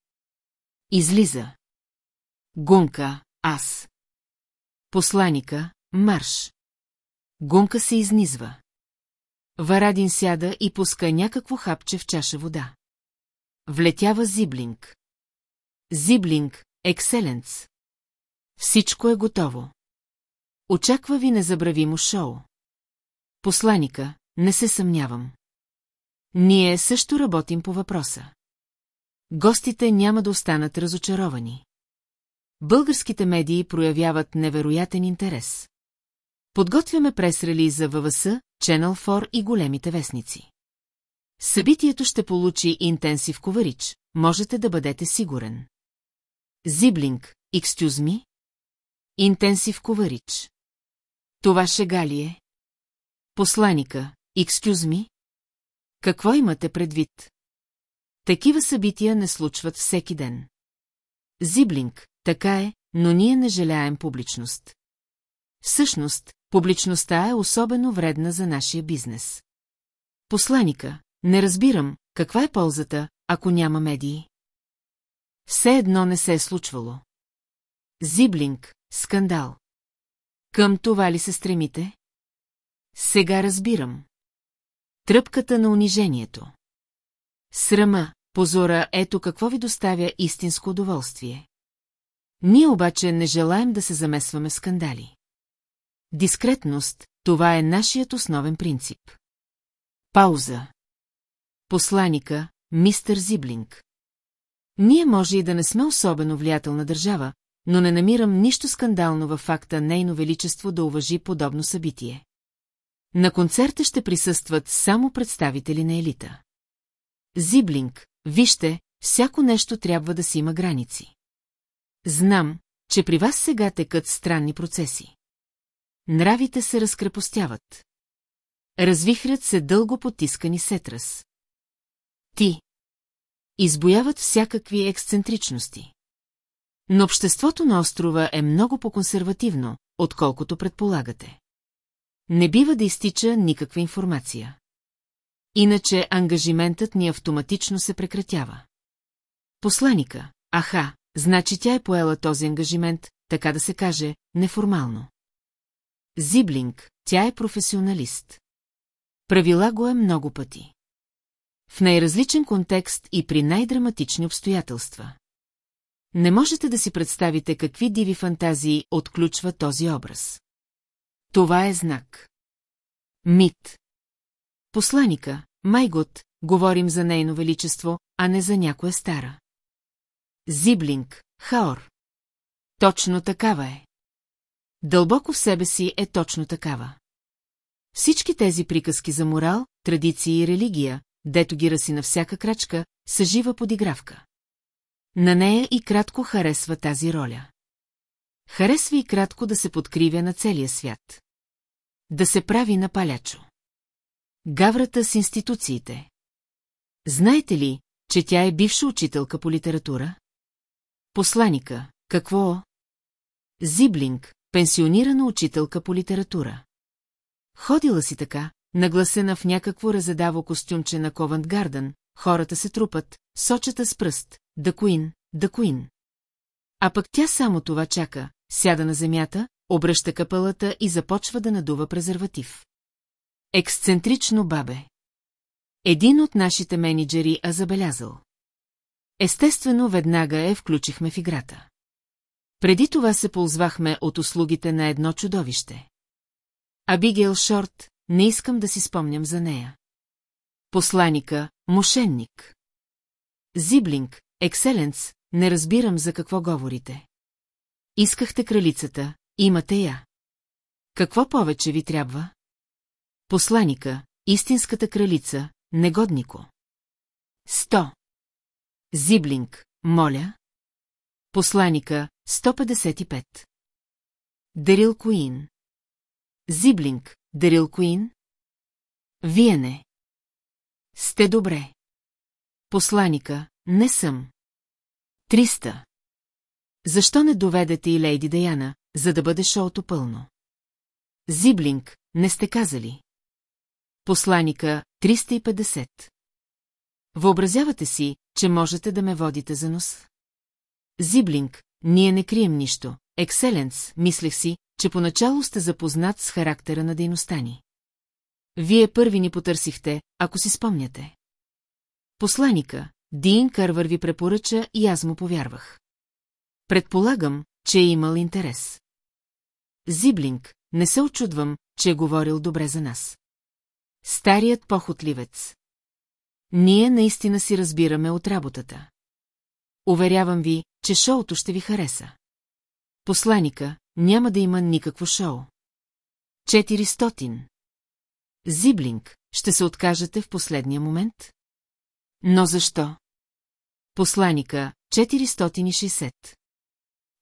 Излиза. Гунка, аз. Посланика, марш. Гунка се изнизва. Варадин сяда и пуска някакво хапче в чаша вода. Влетява Зиблинг. Зиблинг, екселенц. Всичко е готово. Очаква ви незабравимо шоу. Посланика, не се съмнявам. Ние също работим по въпроса. Гостите няма да останат разочаровани. Българските медии проявяват невероятен интерес. Подготвяме прес-релиза ВВС, Channel 4 и големите вестници. Събитието ще получи интенсив коварич, можете да бъдете сигурен. Зиблинг, excuse me? Интенсив коварич. Това шега ли е? Посланика, excuse me? Какво имате предвид? Такива събития не случват всеки ден. Зиблинг, така е, но ние не желаем публичност. Всъщност, публичността е особено вредна за нашия бизнес. Посланика, не разбирам, каква е ползата, ако няма медии? Все едно не се е случвало. Зиблинг, скандал. Към това ли се стремите? Сега разбирам. Тръпката на унижението. Срама, позора, ето какво ви доставя истинско удоволствие. Ние обаче не желаем да се замесваме в скандали. Дискретност, това е нашият основен принцип. Пауза. Посланика, мистер Зиблинг. Ние може и да не сме особено влиятелна държава, но не намирам нищо скандално във факта нейно величество да уважи подобно събитие. На концерта ще присъстват само представители на елита. Зиблинг, вижте, всяко нещо трябва да си има граници. Знам, че при вас сега текат странни процеси. Нравите се разкрепостяват. Развихрят се дълго потискани сетрас. Ти. Избояват всякакви ексцентричности. Но обществото на острова е много по-консервативно, отколкото предполагате. Не бива да изтича никаква информация. Иначе ангажиментът ни автоматично се прекратява. Посланика, аха, значи тя е поела този ангажимент, така да се каже, неформално. Зиблинг, тя е професионалист. Правила го е много пъти. В най-различен контекст и при най-драматични обстоятелства. Не можете да си представите какви диви фантазии отключва този образ. Това е знак. Мит. Посланика, Майгот, говорим за нейно величество, а не за някоя стара. Зиблинг, Хаор. Точно такава е. Дълбоко в себе си е точно такава. Всички тези приказки за морал, традиции и религия, дето ги раси на всяка крачка, са жива подигравка. На нея и кратко харесва тази роля. Харесва и кратко да се подкривя на целия свят. Да се прави на палячо. Гаврата с институциите. Знаете ли, че тя е бивша учителка по литература? Посланика, какво? Зиблинг, пенсионирана учителка по литература. Ходила си така, нагласена в някакво разедаво костюмче на Ковант Гарден, хората се трупат, сочата с пръст, да Куин, да Куин. А пък тя само това чака, сяда на земята, обръща капълата и започва да надува презерватив. Ексцентрично бабе. Един от нашите менеджери а забелязал. Естествено, веднага я включихме в играта. Преди това се ползвахме от услугите на едно чудовище. Абигейл Шорт, не искам да си спомням за нея. Посланика, мошенник. Зиблинг, екселенц, не разбирам за какво говорите. Искахте кралицата, имате я. Какво повече ви трябва? Посланика, истинската кралица, негоднико. Сто. Зиблинг, моля. Посланика, 155. Дарил Куин. Зиблинг, Дарил Куин. Вие не. Сте добре. Посланика, не съм. Триста. Защо не доведете и Лейди Даяна, за да бъде шоуто пълно? Зиблинг, не сте казали. Посланика, 350. Въобразявате си, че можете да ме водите за нос? Зиблинг, ние не крием нищо. Екселенс, мислех си, че поначало сте запознат с характера на дейността ни. Вие първи ни потърсихте, ако си спомняте. Посланика, Дин Кървър ви препоръча и аз му повярвах. Предполагам, че е имал интерес. Зиблинг, не се очудвам, че е говорил добре за нас. Старият похотливец. Ние наистина си разбираме от работата. Уверявам ви, че шоуто ще ви хареса. Посланика, няма да има никакво шоу. 400. Зиблинг, ще се откажете в последния момент? Но защо? Посланика, 460.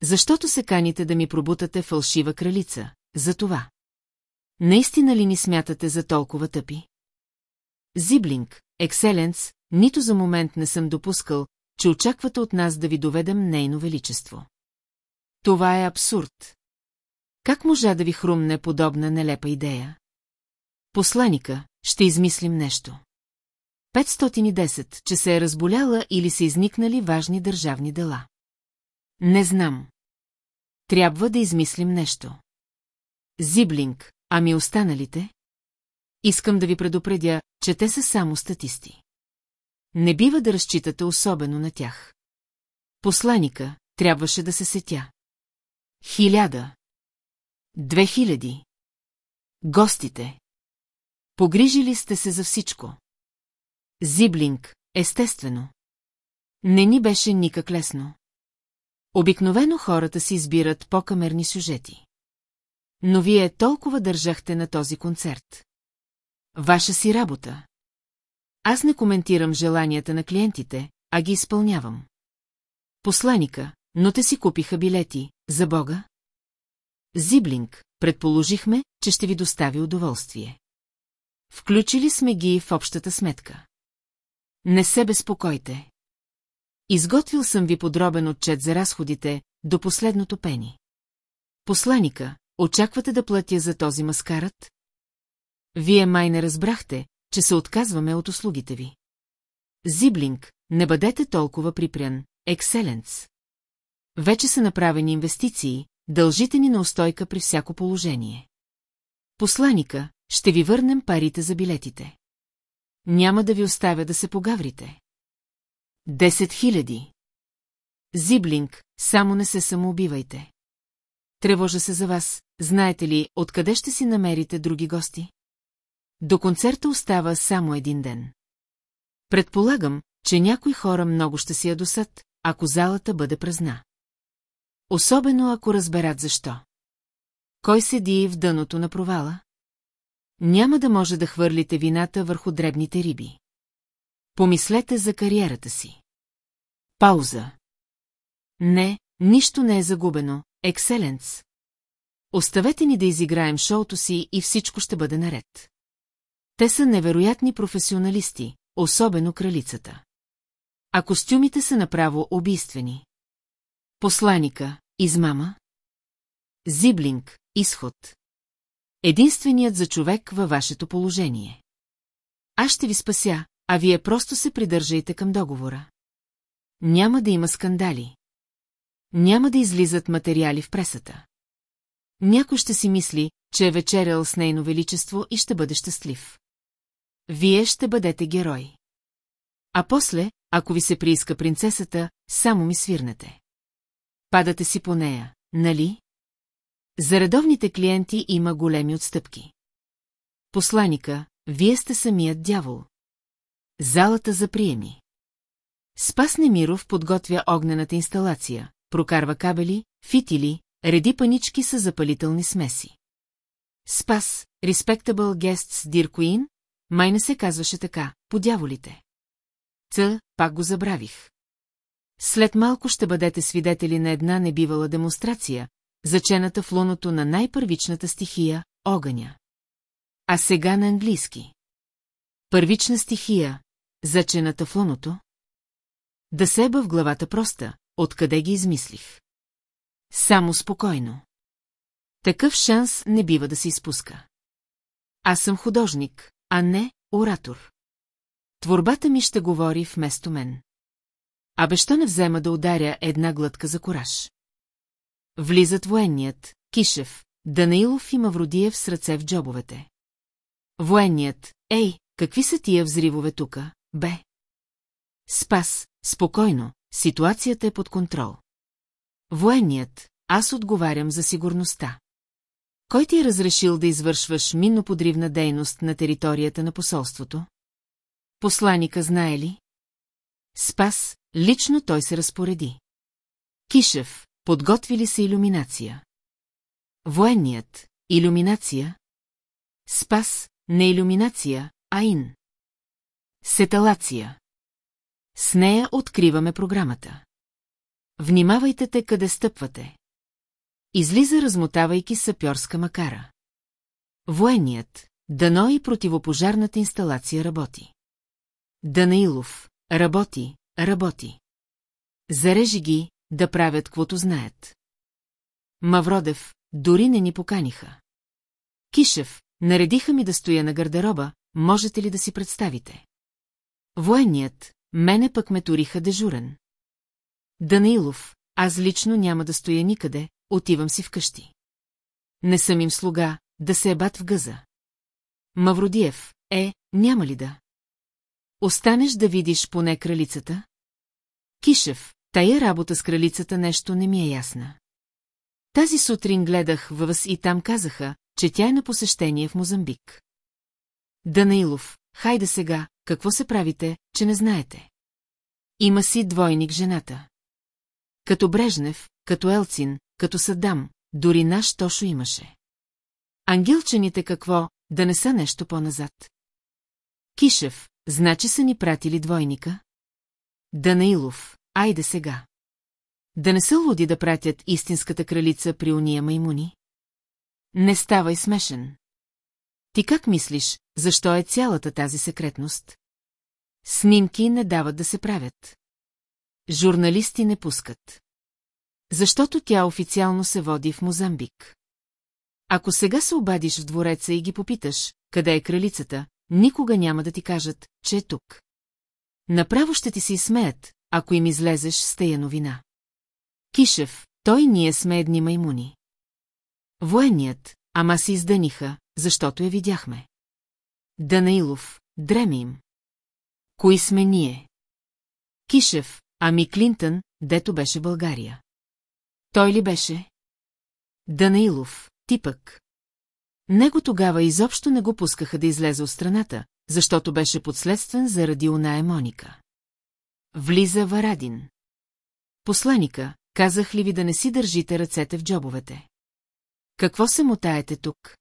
Защото се каните да ми пробутате фалшива кралица, за това. Наистина ли ни смятате за толкова тъпи? Зиблинг, екселенц, нито за момент не съм допускал, че очаквате от нас да ви доведем нейно величество. Това е абсурд. Как можа да ви хрумне подобна нелепа идея? Посланика, ще измислим нещо. 510, че се е разболяла или са изникнали важни държавни дела. Не знам. Трябва да измислим нещо. Зиблинг, ами останалите? Искам да ви предупредя, че те са само статисти. Не бива да разчитате особено на тях. Посланика трябваше да се сетя. Хиляда. Две хиляди. Гостите. Погрижили сте се за всичко. Зиблинг, естествено. Не ни беше никак лесно. Обикновено хората си избират по-камерни сюжети. Но вие толкова държахте на този концерт. Ваша си работа. Аз не коментирам желанията на клиентите, а ги изпълнявам. Посланика, но те си купиха билети, за Бога? Зиблинг, предположихме, че ще ви достави удоволствие. Включили сме ги в общата сметка. Не се безпокойте. Изготвил съм ви подробен отчет за разходите до последното пени. Посланика, очаквате да платя за този маскарат? Вие май не разбрахте, че се отказваме от услугите ви. Зиблинг, не бъдете толкова припрян, екселенц. Вече са направени инвестиции, дължите ни на устойка при всяко положение. Посланика, ще ви върнем парите за билетите. Няма да ви оставя да се погаврите. Десет хиляди. Зиблинг, само не се самоубивайте. Тревожа се за вас, знаете ли, откъде ще си намерите други гости? До концерта остава само един ден. Предполагам, че някои хора много ще си ядосат, ако залата бъде празна. Особено ако разберат защо. Кой седи в дъното на провала? Няма да може да хвърлите вината върху дребните риби. Помислете за кариерата си. Пауза. Не, нищо не е загубено, екселенц. Оставете ни да изиграем шоуто си и всичко ще бъде наред. Те са невероятни професионалисти, особено кралицата. А костюмите са направо убийствени. Посланика, измама. Зиблинг, изход. Единственият за човек във вашето положение. Аз ще ви спася, а вие просто се придържайте към договора. Няма да има скандали. Няма да излизат материали в пресата. Някой ще си мисли, че е вечерял с нейно величество и ще бъде щастлив. Вие ще бъдете герой. А после, ако ви се прииска принцесата, само ми свирнете. Падате си по нея, нали? За редовните клиенти има големи отстъпки. Посланика, вие сте самият дявол. Залата за приеми. Спас Немиров подготвя огнената инсталация, прокарва кабели, фитили, реди панички с запалителни смеси. Спас, Respectable Guests Dear Queen, май не се казваше така, по дяволите. Ц, пак го забравих. След малко ще бъдете свидетели на една небивала демонстрация, зачената в луното на най-първичната стихия – огъня. А сега на английски. Първична стихия, зачената в луното. Да себа в главата проста, откъде ги измислих. Само спокойно. Такъв шанс не бива да се изпуска. Аз съм художник, а не оратор. Творбата ми ще говори вместо мен. А бещо не взема да ударя една глътка за кораж? Влизат военният, Кишев, Данаилов и Мавродиев с ръце в джобовете. Военният, ей, какви са тия взривове тука, бе? Спас, спокойно, ситуацията е под контрол. Военният, аз отговарям за сигурността. Кой ти е разрешил да извършваш минноподривна дейност на територията на посолството? Посланика знае ли? Спас, лично той се разпореди. Кишев, подготви ли се иллюминация? Военният, иллюминация? Спас, не иллюминация, а ин. Сеталация. С нея откриваме програмата. Внимавайте те къде стъпвате. Излиза размотавайки сапьорска макара. Военният, дано и противопожарната инсталация работи. Данаилов, работи, работи. Зарежи ги, да правят каквото знаят. Мавродев, дори не ни поканиха. Кишев, наредиха ми да стоя на гардероба, можете ли да си представите? Военният, мене пък ме туриха дежурен. Данаилов, аз лично няма да стоя никъде, отивам си вкъщи. Не съм им слуга, да се ебат в гъза. Мавродиев, е, няма ли да? Останеш да видиш поне кралицата? Кишев, тая работа с кралицата нещо не ми е ясна. Тази сутрин гледах въвъз и там казаха, че тя е на посещение в Мозамбик. Данаилов, хайде сега, какво се правите, че не знаете? Има си двойник жената. Като Брежнев, като Елцин, като Садам, дори наш Тошо имаше. Ангелчаните какво, да не са нещо по-назад? Кишев, значи са ни пратили двойника? Данаилов, айде сега. Да не са луди да пратят истинската кралица при уния маймуни? Не ставай смешен. Ти как мислиш, защо е цялата тази секретност? Снимки не дават да се правят. Журналисти не пускат. Защото тя официално се води в Мозамбик. Ако сега се обадиш в двореца и ги попиташ, къде е кралицата, никога няма да ти кажат, че е тук. Направо ще ти се изсмеят, ако им излезеш с тея новина. Кишев, той ние сме едни маймуни. Военният, ама се издъниха, защото я видяхме. Данаилов, дреми им. Кои сме ние? Кишев, ами Клинтън, дето беше България. Той ли беше? Данаилов, типък. Него тогава изобщо не го пускаха да излезе от страната, защото беше подследствен заради оная Моника. Влиза Варадин. Посланика, казах ли ви да не си държите ръцете в джобовете? Какво се мутаете тук?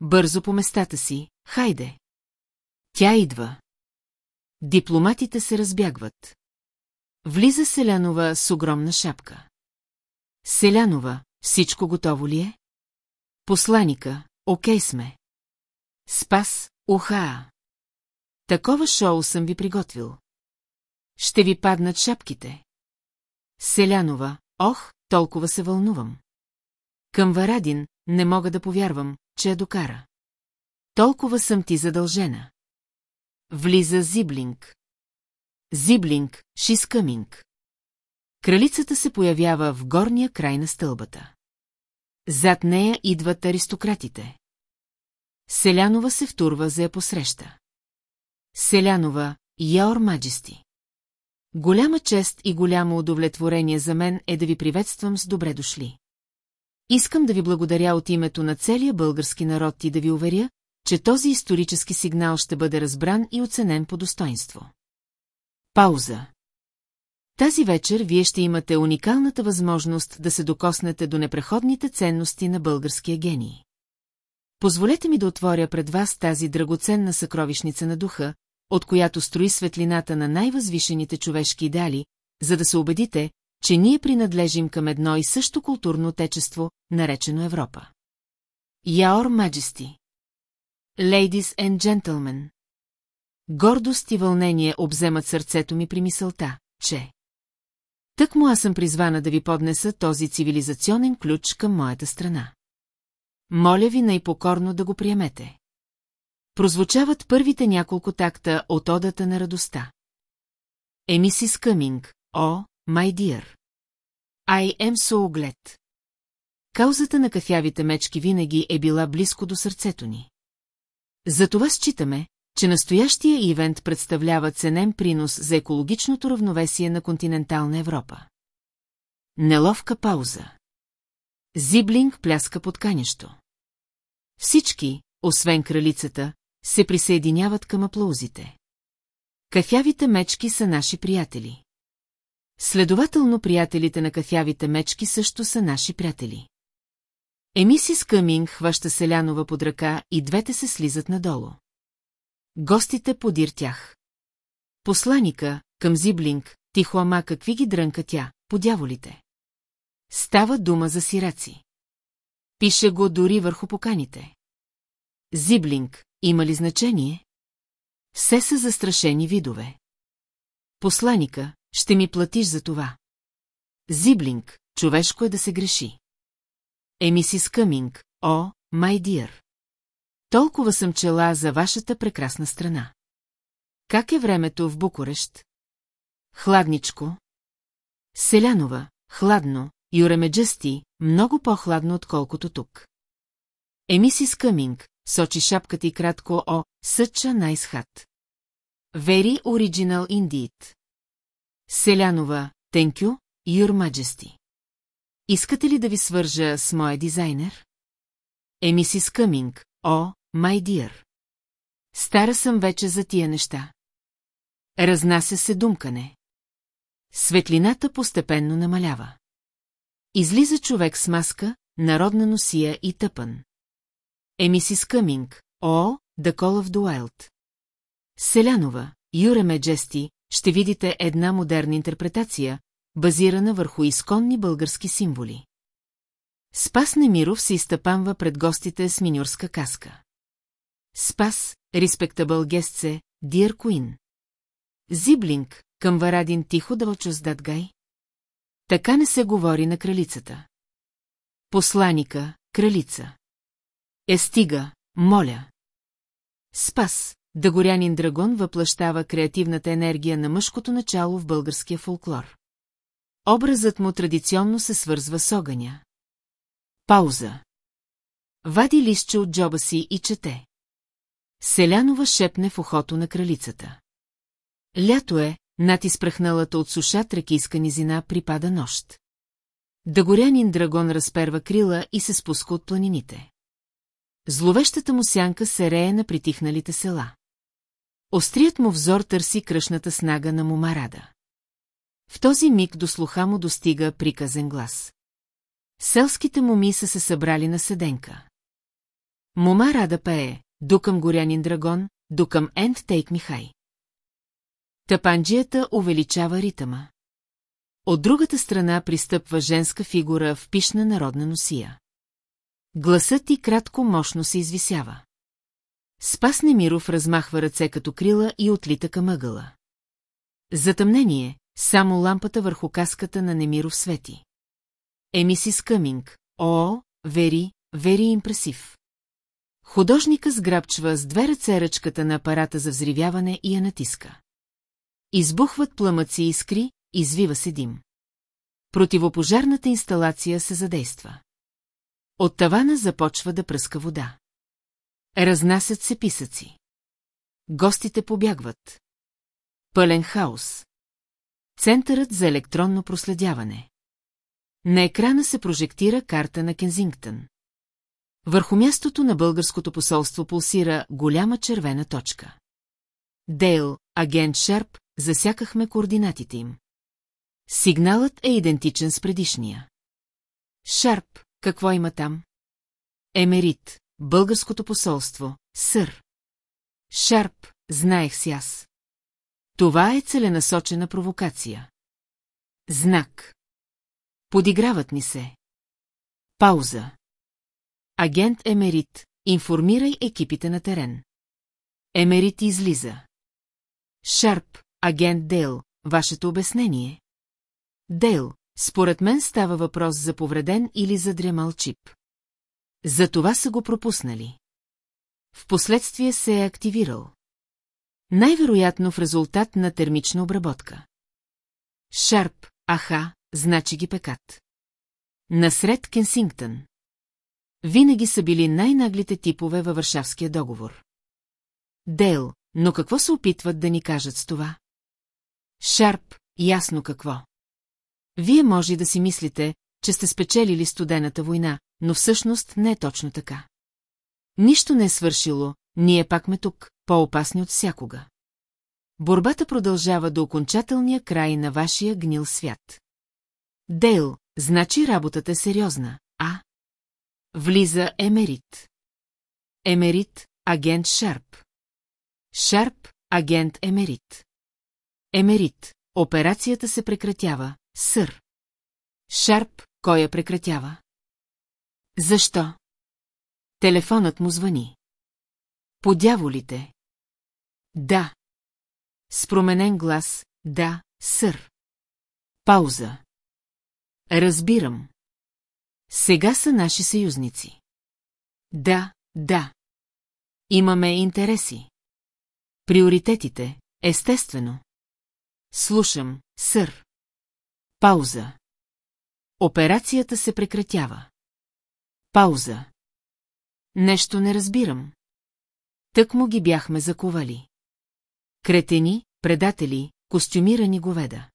Бързо по местата си, хайде. Тя идва. Дипломатите се разбягват. Влиза Селянова с огромна шапка. Селянова, всичко готово ли е? Посланика, окей сме. Спас, уха. Такова шоу съм ви приготвил. Ще ви паднат шапките. Селянова, ох, толкова се вълнувам. Към Варадин не мога да повярвам, че я докара. Толкова съм ти задължена. Влиза Зиблинг. Зиблинг, шискъминг. Кралицата се появява в горния край на стълбата. Зад нея идват аристократите. Селянова се втурва за я посреща. Селянова, Яор Маджести. Голяма чест и голямо удовлетворение за мен е да ви приветствам с добре дошли. Искам да ви благодаря от името на целия български народ и да ви уверя, че този исторически сигнал ще бъде разбран и оценен по достоинство. Пауза. Тази вечер вие ще имате уникалната възможност да се докоснете до непреходните ценности на българския гений. Позволете ми да отворя пред вас тази драгоценна съкровищница на духа, от която строи светлината на най-възвишените човешки идеали, за да се убедите, че ние принадлежим към едно и също културно отечество, наречено Европа. Яор Маджести Ladies and gentlemen Гордост и вълнение обземат сърцето ми при мисълта, че... Тък му аз съм призвана да ви поднеса този цивилизационен ключ към моята страна. Моля ви най-покорно да го приемете. Прозвучават първите няколко такта от одата на радостта. Емисис Къминг, о, my dear. I am so. Каузата на кафявите мечки винаги е била близко до сърцето ни. Затова считаме, че настоящия ивент представлява ценен принос за екологичното равновесие на континентална Европа. Неловка пауза. Зиблинг пляска подканящо. Всички, освен кралицата, се присъединяват към аплаузите. Кафявите мечки са наши приятели. Следователно приятелите на кафявите мечки също са наши приятели. Емисис Къминг хваща Селянова под ръка и двете се слизат надолу. Гостите подир тях. Посланика, към Зиблинг, тихо ама какви ги дрънка тя, подяволите. Става дума за сираци. Пише го дори върху поканите. Зиблинг, има ли значение? Все са застрашени видове. Посланика, ще ми платиш за това. Зиблинг, човешко е да се греши. Емисис Къминг, о, май диър. Толкова съм чела за вашата прекрасна страна. Как е времето в Букурещ? Хладничко. Селянова, хладно, Юремеджести, много по-хладно, отколкото тук. Емисис Къминг, сочи шапката и кратко о, съча найсхат. Very original indeed. Селянова, you, your majesty. Искате ли да ви свържа с моя дизайнер? Емисис Къминг, о, май диър. Стара съм вече за тия неща. Разнася се думкане. Светлината постепенно намалява. Излиза човек с маска, народна носия и тъпън. Емисис Къминг, о, The Call of. Селянова, Юре Меджести, ще видите една модерна интерпретация, базирана върху изконни български символи. Спас Немиров се изтъпанва пред гостите с миньорска каска. Спас, респектабъл гестце, Диер Куин. Зиблинг, към Варадин тихо да вълчоздат гай. Така не се говори на кралицата. Посланика, кралица. Е стига, моля. Спас, Дагорянин драгон въплащава креативната енергия на мъжкото начало в българския фолклор. Образът му традиционно се свързва с огъня. Пауза. Вади листче от джоба си и чете. Селянова шепне в ухото на кралицата. Лято е, над изпрахналата от суша тракийска низина припада нощ. Дагорянин драгон разперва крила и се спуска от планините. Зловещата му сянка се рее на притихналите села. Острият му взор търси кръшната снага на Момарада. В този миг до слуха му достига приказен глас. Селските моми са се събрали на седенка. Мома рада пее, дукъм горянин драгон, дукъм енд тейк михай. Тапанджията увеличава ритъма. От другата страна пристъпва женска фигура в пишна народна носия. Гласът ти кратко мощно се извисява. Спас Немиров размахва ръце като крила и отлита към ъгъла. Затъмнение, само лампата върху каската на Немиров свети. Емисис Къминг, о, вери, вери импресив. Художника сграбчва с две ръце ръчката на апарата за взривяване и я натиска. Избухват пламъци и искри, извива се дим. Противопожарната инсталация се задейства. От тавана започва да пръска вода. Разнасят се писъци. Гостите побягват. Пълен хаос. Центърът за електронно проследяване. На екрана се прожектира карта на Кензингтън. Върху мястото на българското посолство пулсира голяма червена точка. Дейл, агент Шарп, засякахме координатите им. Сигналът е идентичен с предишния. Шарп, какво има там? Емерит, българското посолство, сър. Шарп, знаех си аз. Това е целенасочена провокация. Знак. Подиграват ни се. Пауза. Агент Емерит, информирай екипите на терен. Емерит излиза. Шарп, агент Дейл, вашето обяснение. Дейл, според мен става въпрос за повреден или задрямал чип. За това са го пропуснали. Впоследствие се е активирал. Най-вероятно в резултат на термична обработка. Шарп, аха, значи ги пекат. Насред Кенсингтън. Винаги са били най-наглите типове във Варшавския договор. Дейл, но какво се опитват да ни кажат с това? Шарп, ясно какво. Вие може да си мислите, че сте спечелили студената война, но всъщност не е точно така. Нищо не е свършило, ние пак ме тук, по-опасни от всякога. Борбата продължава до окончателния край на вашия гнил свят. Дейл, значи работата е сериозна, а? Влиза Емерит. Емерит, агент Шарп. Шарп, агент Емерит. Емерит, операцията се прекратява, сър. Шарп, кой я прекратява? Защо? Телефонът му звъни. Подяволите. Да. С променен глас, да, сър. Пауза. Разбирам. Сега са наши съюзници. Да, да. Имаме интереси. Приоритетите, естествено. Слушам, сър. Пауза. Операцията се прекратява. Пауза. Нещо не разбирам. Тък му ги бяхме заковали. Кретени, предатели, костюмирани говеда.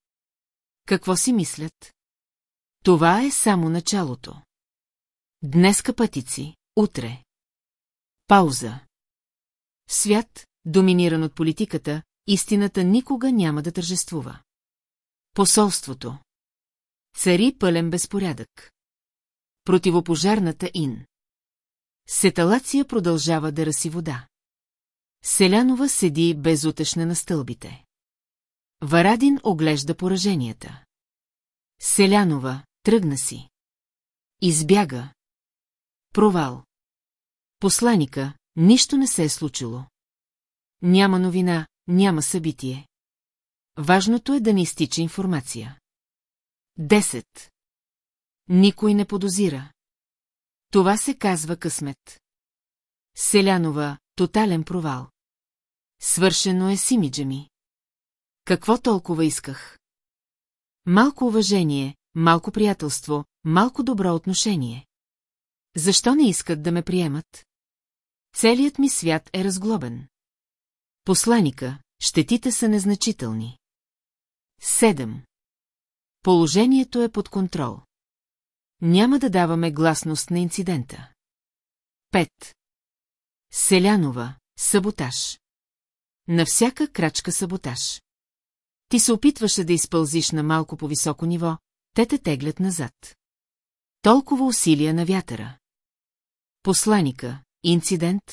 Какво си мислят? Това е само началото. Днеска пътици, утре. Пауза. Свят, доминиран от политиката, истината никога няма да тържествува. Посолството. Цари пълен безпорядък. Противопожарната ин. Сеталация продължава да раси вода. Селянова седи безутешна на стълбите. Варадин оглежда пораженията. Селянова, тръгна си. Избяга. Провал. Посланика, нищо не се е случило. Няма новина, няма събитие. Важното е да не изтича информация. Десет. Никой не подозира. Това се казва късмет. Селянова, тотален провал. Свършено е с ми. Какво толкова исках? Малко уважение, малко приятелство, малко добро отношение. Защо не искат да ме приемат? Целият ми свят е разглобен. Посланика, щетите са незначителни. Седем. Положението е под контрол. Няма да даваме гласност на инцидента. Пет. Селянова, саботаж. На всяка крачка саботаж. Ти се опитваше да изпълзиш на малко по-високо ниво, те те теглят назад. Толкова усилия на вятъра. Посланика, инцидент?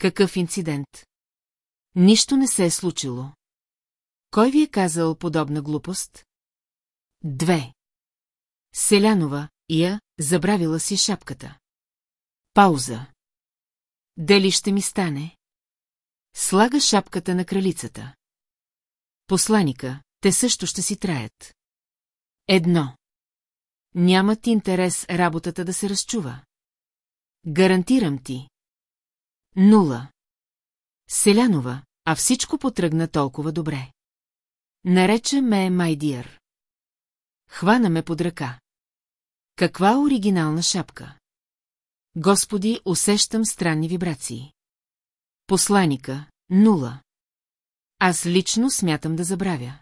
Какъв инцидент? Нищо не се е случило. Кой ви е казал подобна глупост? Две. Селянова, я, забравила си шапката. Пауза. Дали ще ми стане? Слага шапката на кралицата. Посланика, те също ще си траят. Едно. Нямат интерес работата да се разчува. Гарантирам ти. Нула. Селянова, а всичко потръгна толкова добре. Нарече ме Майдиър. Хвана ме под ръка. Каква оригинална шапка? Господи, усещам странни вибрации. Посланика, нула. Аз лично смятам да забравя.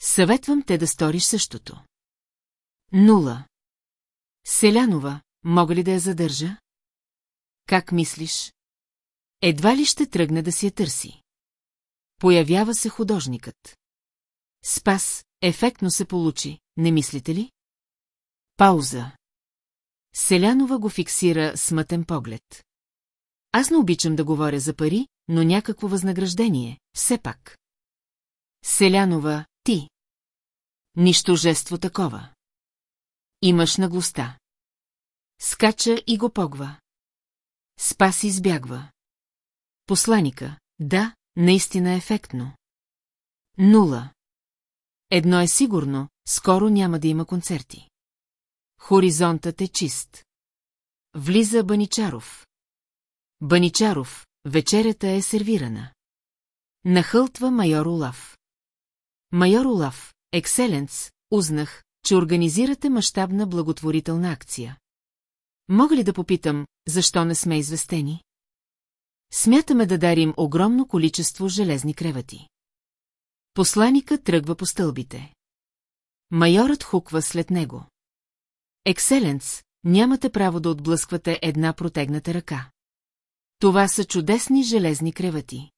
Съветвам те да сториш същото. Нула. Селянова, мога ли да я задържа? Как мислиш? Едва ли ще тръгне да си я търси. Появява се художникът. Спас, ефектно се получи, не мислите ли? Пауза. Селянова го фиксира с мътен поглед. Аз не обичам да говоря за пари, но някакво възнаграждение, все пак. Селянова, ти. Нищо жество такова. Имаш наглостта. Скача и го погва. Спас избягва. Посланика, да, наистина ефектно. Нула. Едно е сигурно, скоро няма да има концерти. Хоризонтът е чист. Влиза Баничаров. Баничаров, вечерята е сервирана. Нахълтва майор Олав. Майор Олав, екселенц, узнах, че организирате мащабна благотворителна акция. Мога ли да попитам, защо не сме известени? Смятаме да дарим огромно количество железни кревати. Посланика тръгва по стълбите. Майорът хуква след него. Екселенц, нямате право да отблъсквате една протегната ръка. Това са чудесни железни кревати.